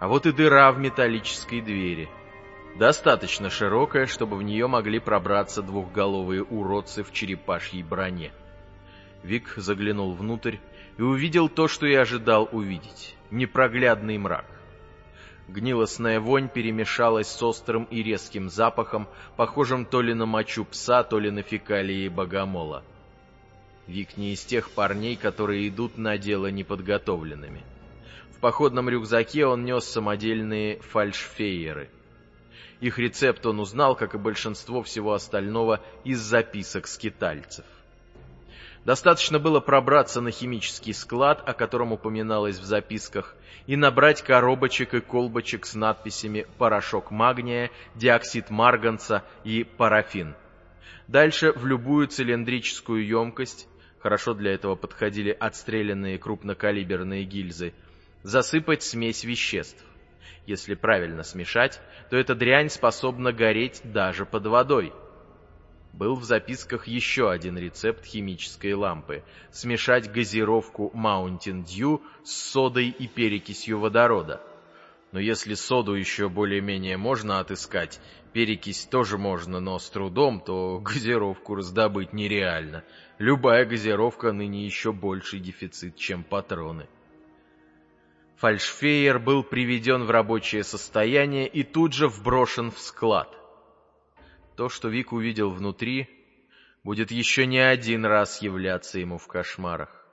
А вот и дыра в металлической двери. Достаточно широкая, чтобы в нее могли пробраться двухголовые уродцы в черепашьей броне. Вик заглянул внутрь и увидел то, что и ожидал увидеть — непроглядный мрак. Гнилостная вонь перемешалась с острым и резким запахом, похожим то ли на мочу пса, то ли на фекалии богомола. Вик не из тех парней, которые идут на дело неподготовленными. В походном рюкзаке он нес самодельные фальшфейеры. Их рецепт он узнал, как и большинство всего остального, из записок скитальцев. Достаточно было пробраться на химический склад, о котором упоминалось в записках, и набрать коробочек и колбочек с надписями «порошок магния», «диоксид марганца» и «парафин». Дальше в любую цилиндрическую емкость, хорошо для этого подходили отстрелянные крупнокалиберные гильзы, засыпать смесь веществ. Если правильно смешать, то эта дрянь способна гореть даже под водой – был в записках еще один рецепт химической лампы – смешать газировку Mountain Dew с содой и перекисью водорода. Но если соду еще более-менее можно отыскать, перекись тоже можно, но с трудом, то газировку раздобыть нереально. Любая газировка ныне еще больший дефицит, чем патроны. Фальшфейер был приведен в рабочее состояние и тут же вброшен в склад. То, что Вик увидел внутри, будет еще не один раз являться ему в кошмарах.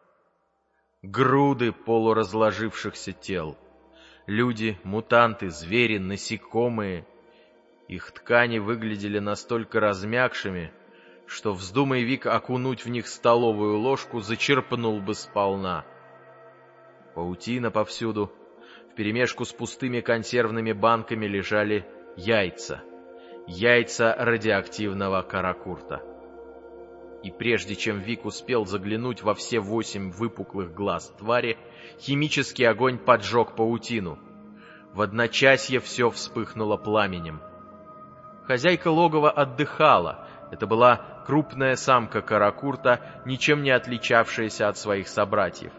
Груды полуразложившихся тел. Люди, мутанты, звери, насекомые. Их ткани выглядели настолько размягшими, что, вздумай Вик окунуть в них столовую ложку, зачерпнул бы сполна. Паутина повсюду. Вперемешку с пустыми консервными банками лежали яйца — яйца радиоактивного каракурта. И прежде чем Вик успел заглянуть во все восемь выпуклых глаз твари, химический огонь поджег паутину. В одночасье все вспыхнуло пламенем. Хозяйка логова отдыхала, Это была крупная самка каракурта, ничем не отличавшаяся от своих собратьев.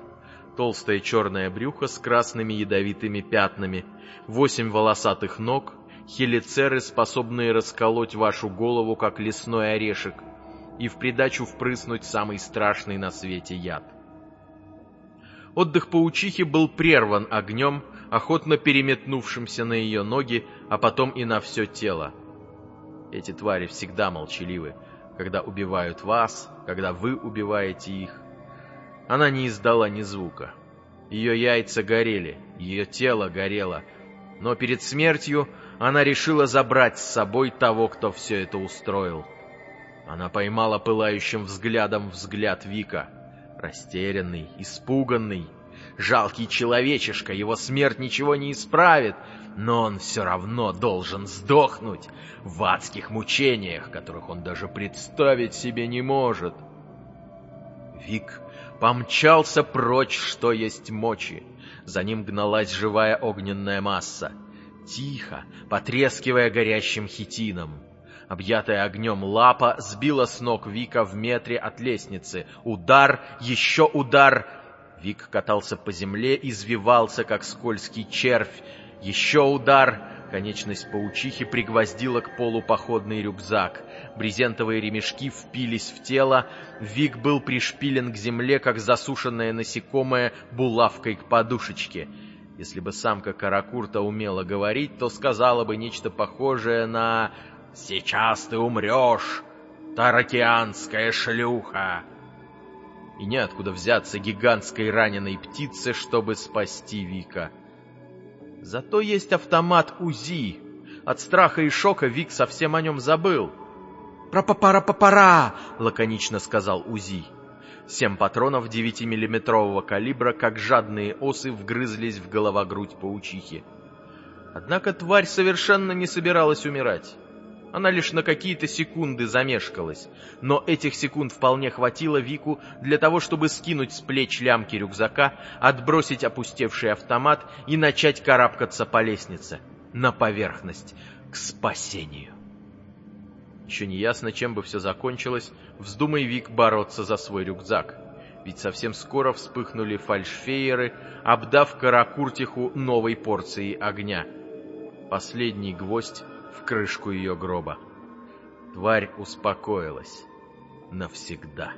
Толстое черное брюхо с красными ядовитыми пятнами, восемь волосатых ног, хелицеры, способные расколоть вашу голову, как лесной орешек, и в придачу впрыснуть самый страшный на свете яд. Отдых паучихи был прерван огнем, охотно переметнувшимся на ее ноги, а потом и на все тело. Эти твари всегда молчаливы, когда убивают вас, когда вы убиваете их. Она не издала ни звука. Ее яйца горели, ее тело горело, но перед смертью она решила забрать с собой того, кто все это устроил. Она поймала пылающим взглядом взгляд Вика. Растерянный, испуганный, жалкий человечишка, его смерть ничего не исправит, но он все равно должен сдохнуть в адских мучениях, которых он даже представить себе не может. Вик помчался прочь, что есть мочи. За ним гналась живая огненная масса. Тихо, потрескивая горящим хитином. Объятая огнем лапа сбила с ног Вика в метре от лестницы. Удар, еще удар. Вик катался по земле, извивался, как скользкий червь. Еще удар. Конечность паучихи пригвоздила к полу походный рюкзак. Брезентовые ремешки впились в тело. Вик был пришпилен к земле, как засушенное насекомое булавкой к подушечке. Если бы самка Каракурта умела говорить, то сказала бы нечто похожее на «Сейчас ты умрешь, таракианская шлюха!» И неоткуда взяться гигантской раненой птице, чтобы спасти Вика. Зато есть автомат УЗИ. От страха и шока Вик совсем о нем забыл. «Пра-па-пара-па-пара!» — лаконично сказал УЗИ. Семь патронов 9-миллиметрового калибра, как жадные осы, вгрызлись в голова-грудь паучихи. Однако тварь совершенно не собиралась умирать. Она лишь на какие-то секунды замешкалась, но этих секунд вполне хватило Вику для того, чтобы скинуть с плеч лямки рюкзака, отбросить опустевший автомат и начать карабкаться по лестнице, на поверхность, к спасению. Еще не ясно, чем бы все закончилось, вздумай Вик бороться за свой рюкзак. Ведь совсем скоро вспыхнули фальшфейеры, обдав Каракуртиху новой порцией огня. Последний гвоздь в крышку ее гроба. Тварь успокоилась навсегда.